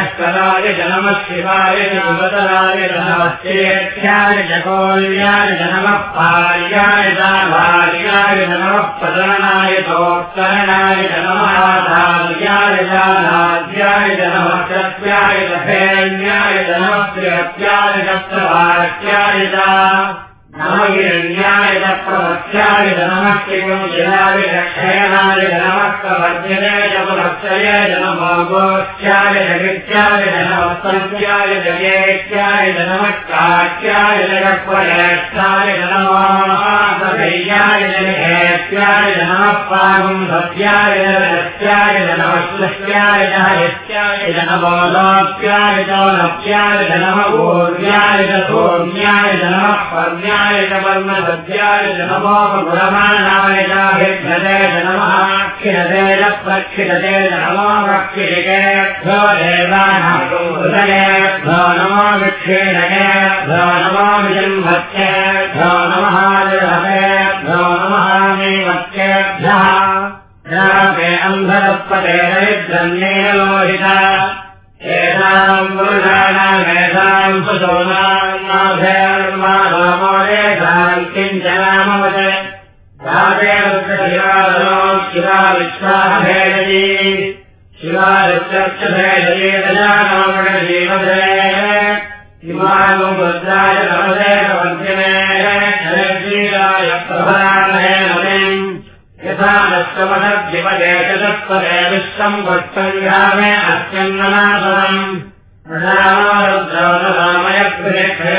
शङ्कराय च मयः कराय च नमः शिवाय च सुभदराय च नमः चेत्याय च कोल्याय च नमः पार्याय च भार्याय जानाद्याय नमः सत्याय फेण्याय नमः प्रियत्याय प्रभात्याय नमगिरण्याय प्रवत्याय नमः किमुचिराय रक्षयणाय नमः प्रवर्जने च पुरक्षय नमो गोष्ठ्याय जगित्याय नमः सत्याय जगेत्याय नमः काट्याय जगत्वरेष्ठाय नमो सदैयाय जगहेत्याय नमः पागुम् सत्याय जगत्याय नमः सृष्ट्याय जहत्याय नमो लोक्याय च लक्ष्याय नमः ऊर्याय च सौम्याय नमः पर्याय च वर्णसद्याय च नमोपगुणमानाय चाभिभ्यते च नमः। क्षिरते च प्रक्षिरते च नमो रक्षिकेभ्यो देवानाभ्यो नमो विक्षीणकेभ्यो नमो विजम्भत्येभ्यो नमः निर्भवेभ्यो नमः मेवत्येभ्यः। रामे अन्धरपते दरिद्रन्येन लोहिता एताम् पुरुषाणामेताम् सुशोनान्नाभेर्मामोरेताम् विश्वाभेदये शिवारुक्षक्षभेदये गजानामणजीवधे इमानुं वज्राय रमदे रमद्यमे धनजीराय प्रभाणे नमिम् यथा नष्टमदद्विपदे चतत्पदे विश्वम् भक्तङ्गामे अस्यन्ननाशनम् प्रणामारुद्रवनरामयकृहे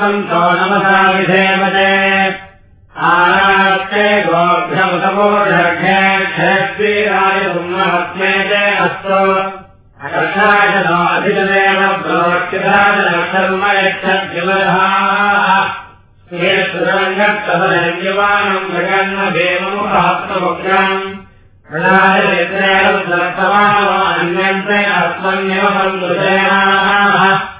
हरिक्षन्तो नमसा विधेमते आनात्ते गोभ्यमुतमोढर्घे क्षयश्रीराय पुण्यहत्मेते अस्तु। अकर्षायनोऽधिकदेव प्रोक्तिधानकर्म यच्छद्विमलहारङ्गत्तमनम् जगन्न देवमुखात्ममुग्रम् प्रणायत्रेणमानन्यन्ते अस्मन्यव सन्दुषेणाः परिणो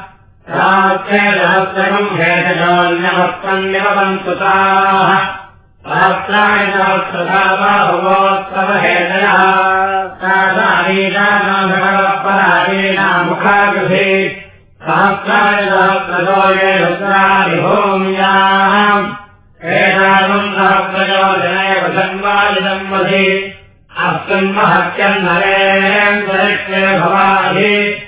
रामस्ते सहस्रकम् हेतजोन्यमस्मन्यवन्तु ताः। सहस्राणि सहस्रता बाहुवोत्तव हेतयः भगवः परायेणा मुखागृहे। सहस्राय सहस्रजो ये रुद्रादिभूम्याम् एतावम् सहस्रजो जनैव सन्वादिदम् वधि। अस्मिन्महत्यम् नरेन्द्ररिक्षे भवाधि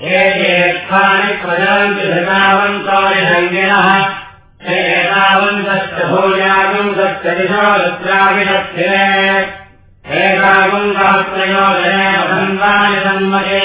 हे ज्येष्ठानि प्रजन्ति धृतावन्तानि सङ्गिनः हे एतावन्तश्च भूयागम् तश्च दिशो रुद्राभिषक्तिरे एकागम् सहस्रयोजने वसन्तानि सन्मते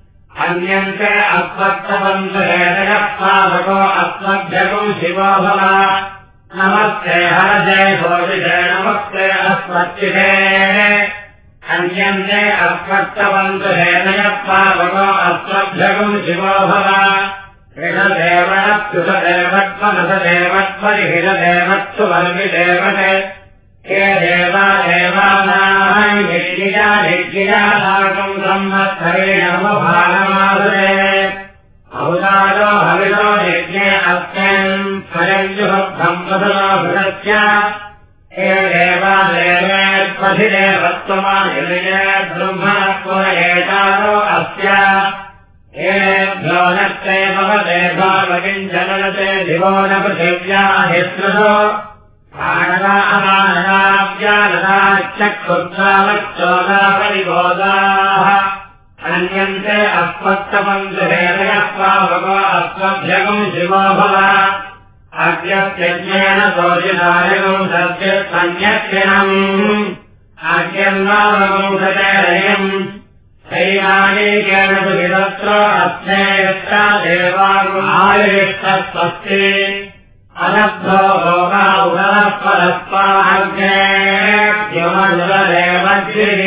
अन्यन्ते अस्मत्तपन्तहेतयः पावको अस्मभ्यगुम् भव। नमस्ते हरजय घोषिषे नमस्ते अस्मच्चिषे अन्यन्ते अस्मत्तपन्तहेतयः पावको अस्मभ्यगुम् शिवो भव। ऋषदेवत्वनसदेवत्वरिहिरदेवत्सु वर्गिदेवते स्वयञ्जुभक्तम् वसुलो भृतस्य। हे देवा देवेत्पथिदेवत्वमानिलये ब्रह्मणत्वरेतारो अस्य। हेभ्यो नक्ते भवदेभावकिञ्चलनते दिवो न पृथिव्या हिस्रुषो प्राणवाहमाननाव्यालदाचक्षुत्रावच्चोदापरिबोधाः अन्यन्ते अस्मत्तपन्तभेदयः पावको अस्मभ्यगम् शिवो भव। अग्यत्यज्ञेन दोषिदायगम् सत्यन्यक्षिणम् आज्ञन्वावगुंसचयम् शैलानीकेन सुविदत्र अस्मेयत्र देवागुहायिष्टस्वस्ति उदः परस्पाग्ने द्युमजुरदेवद्भिः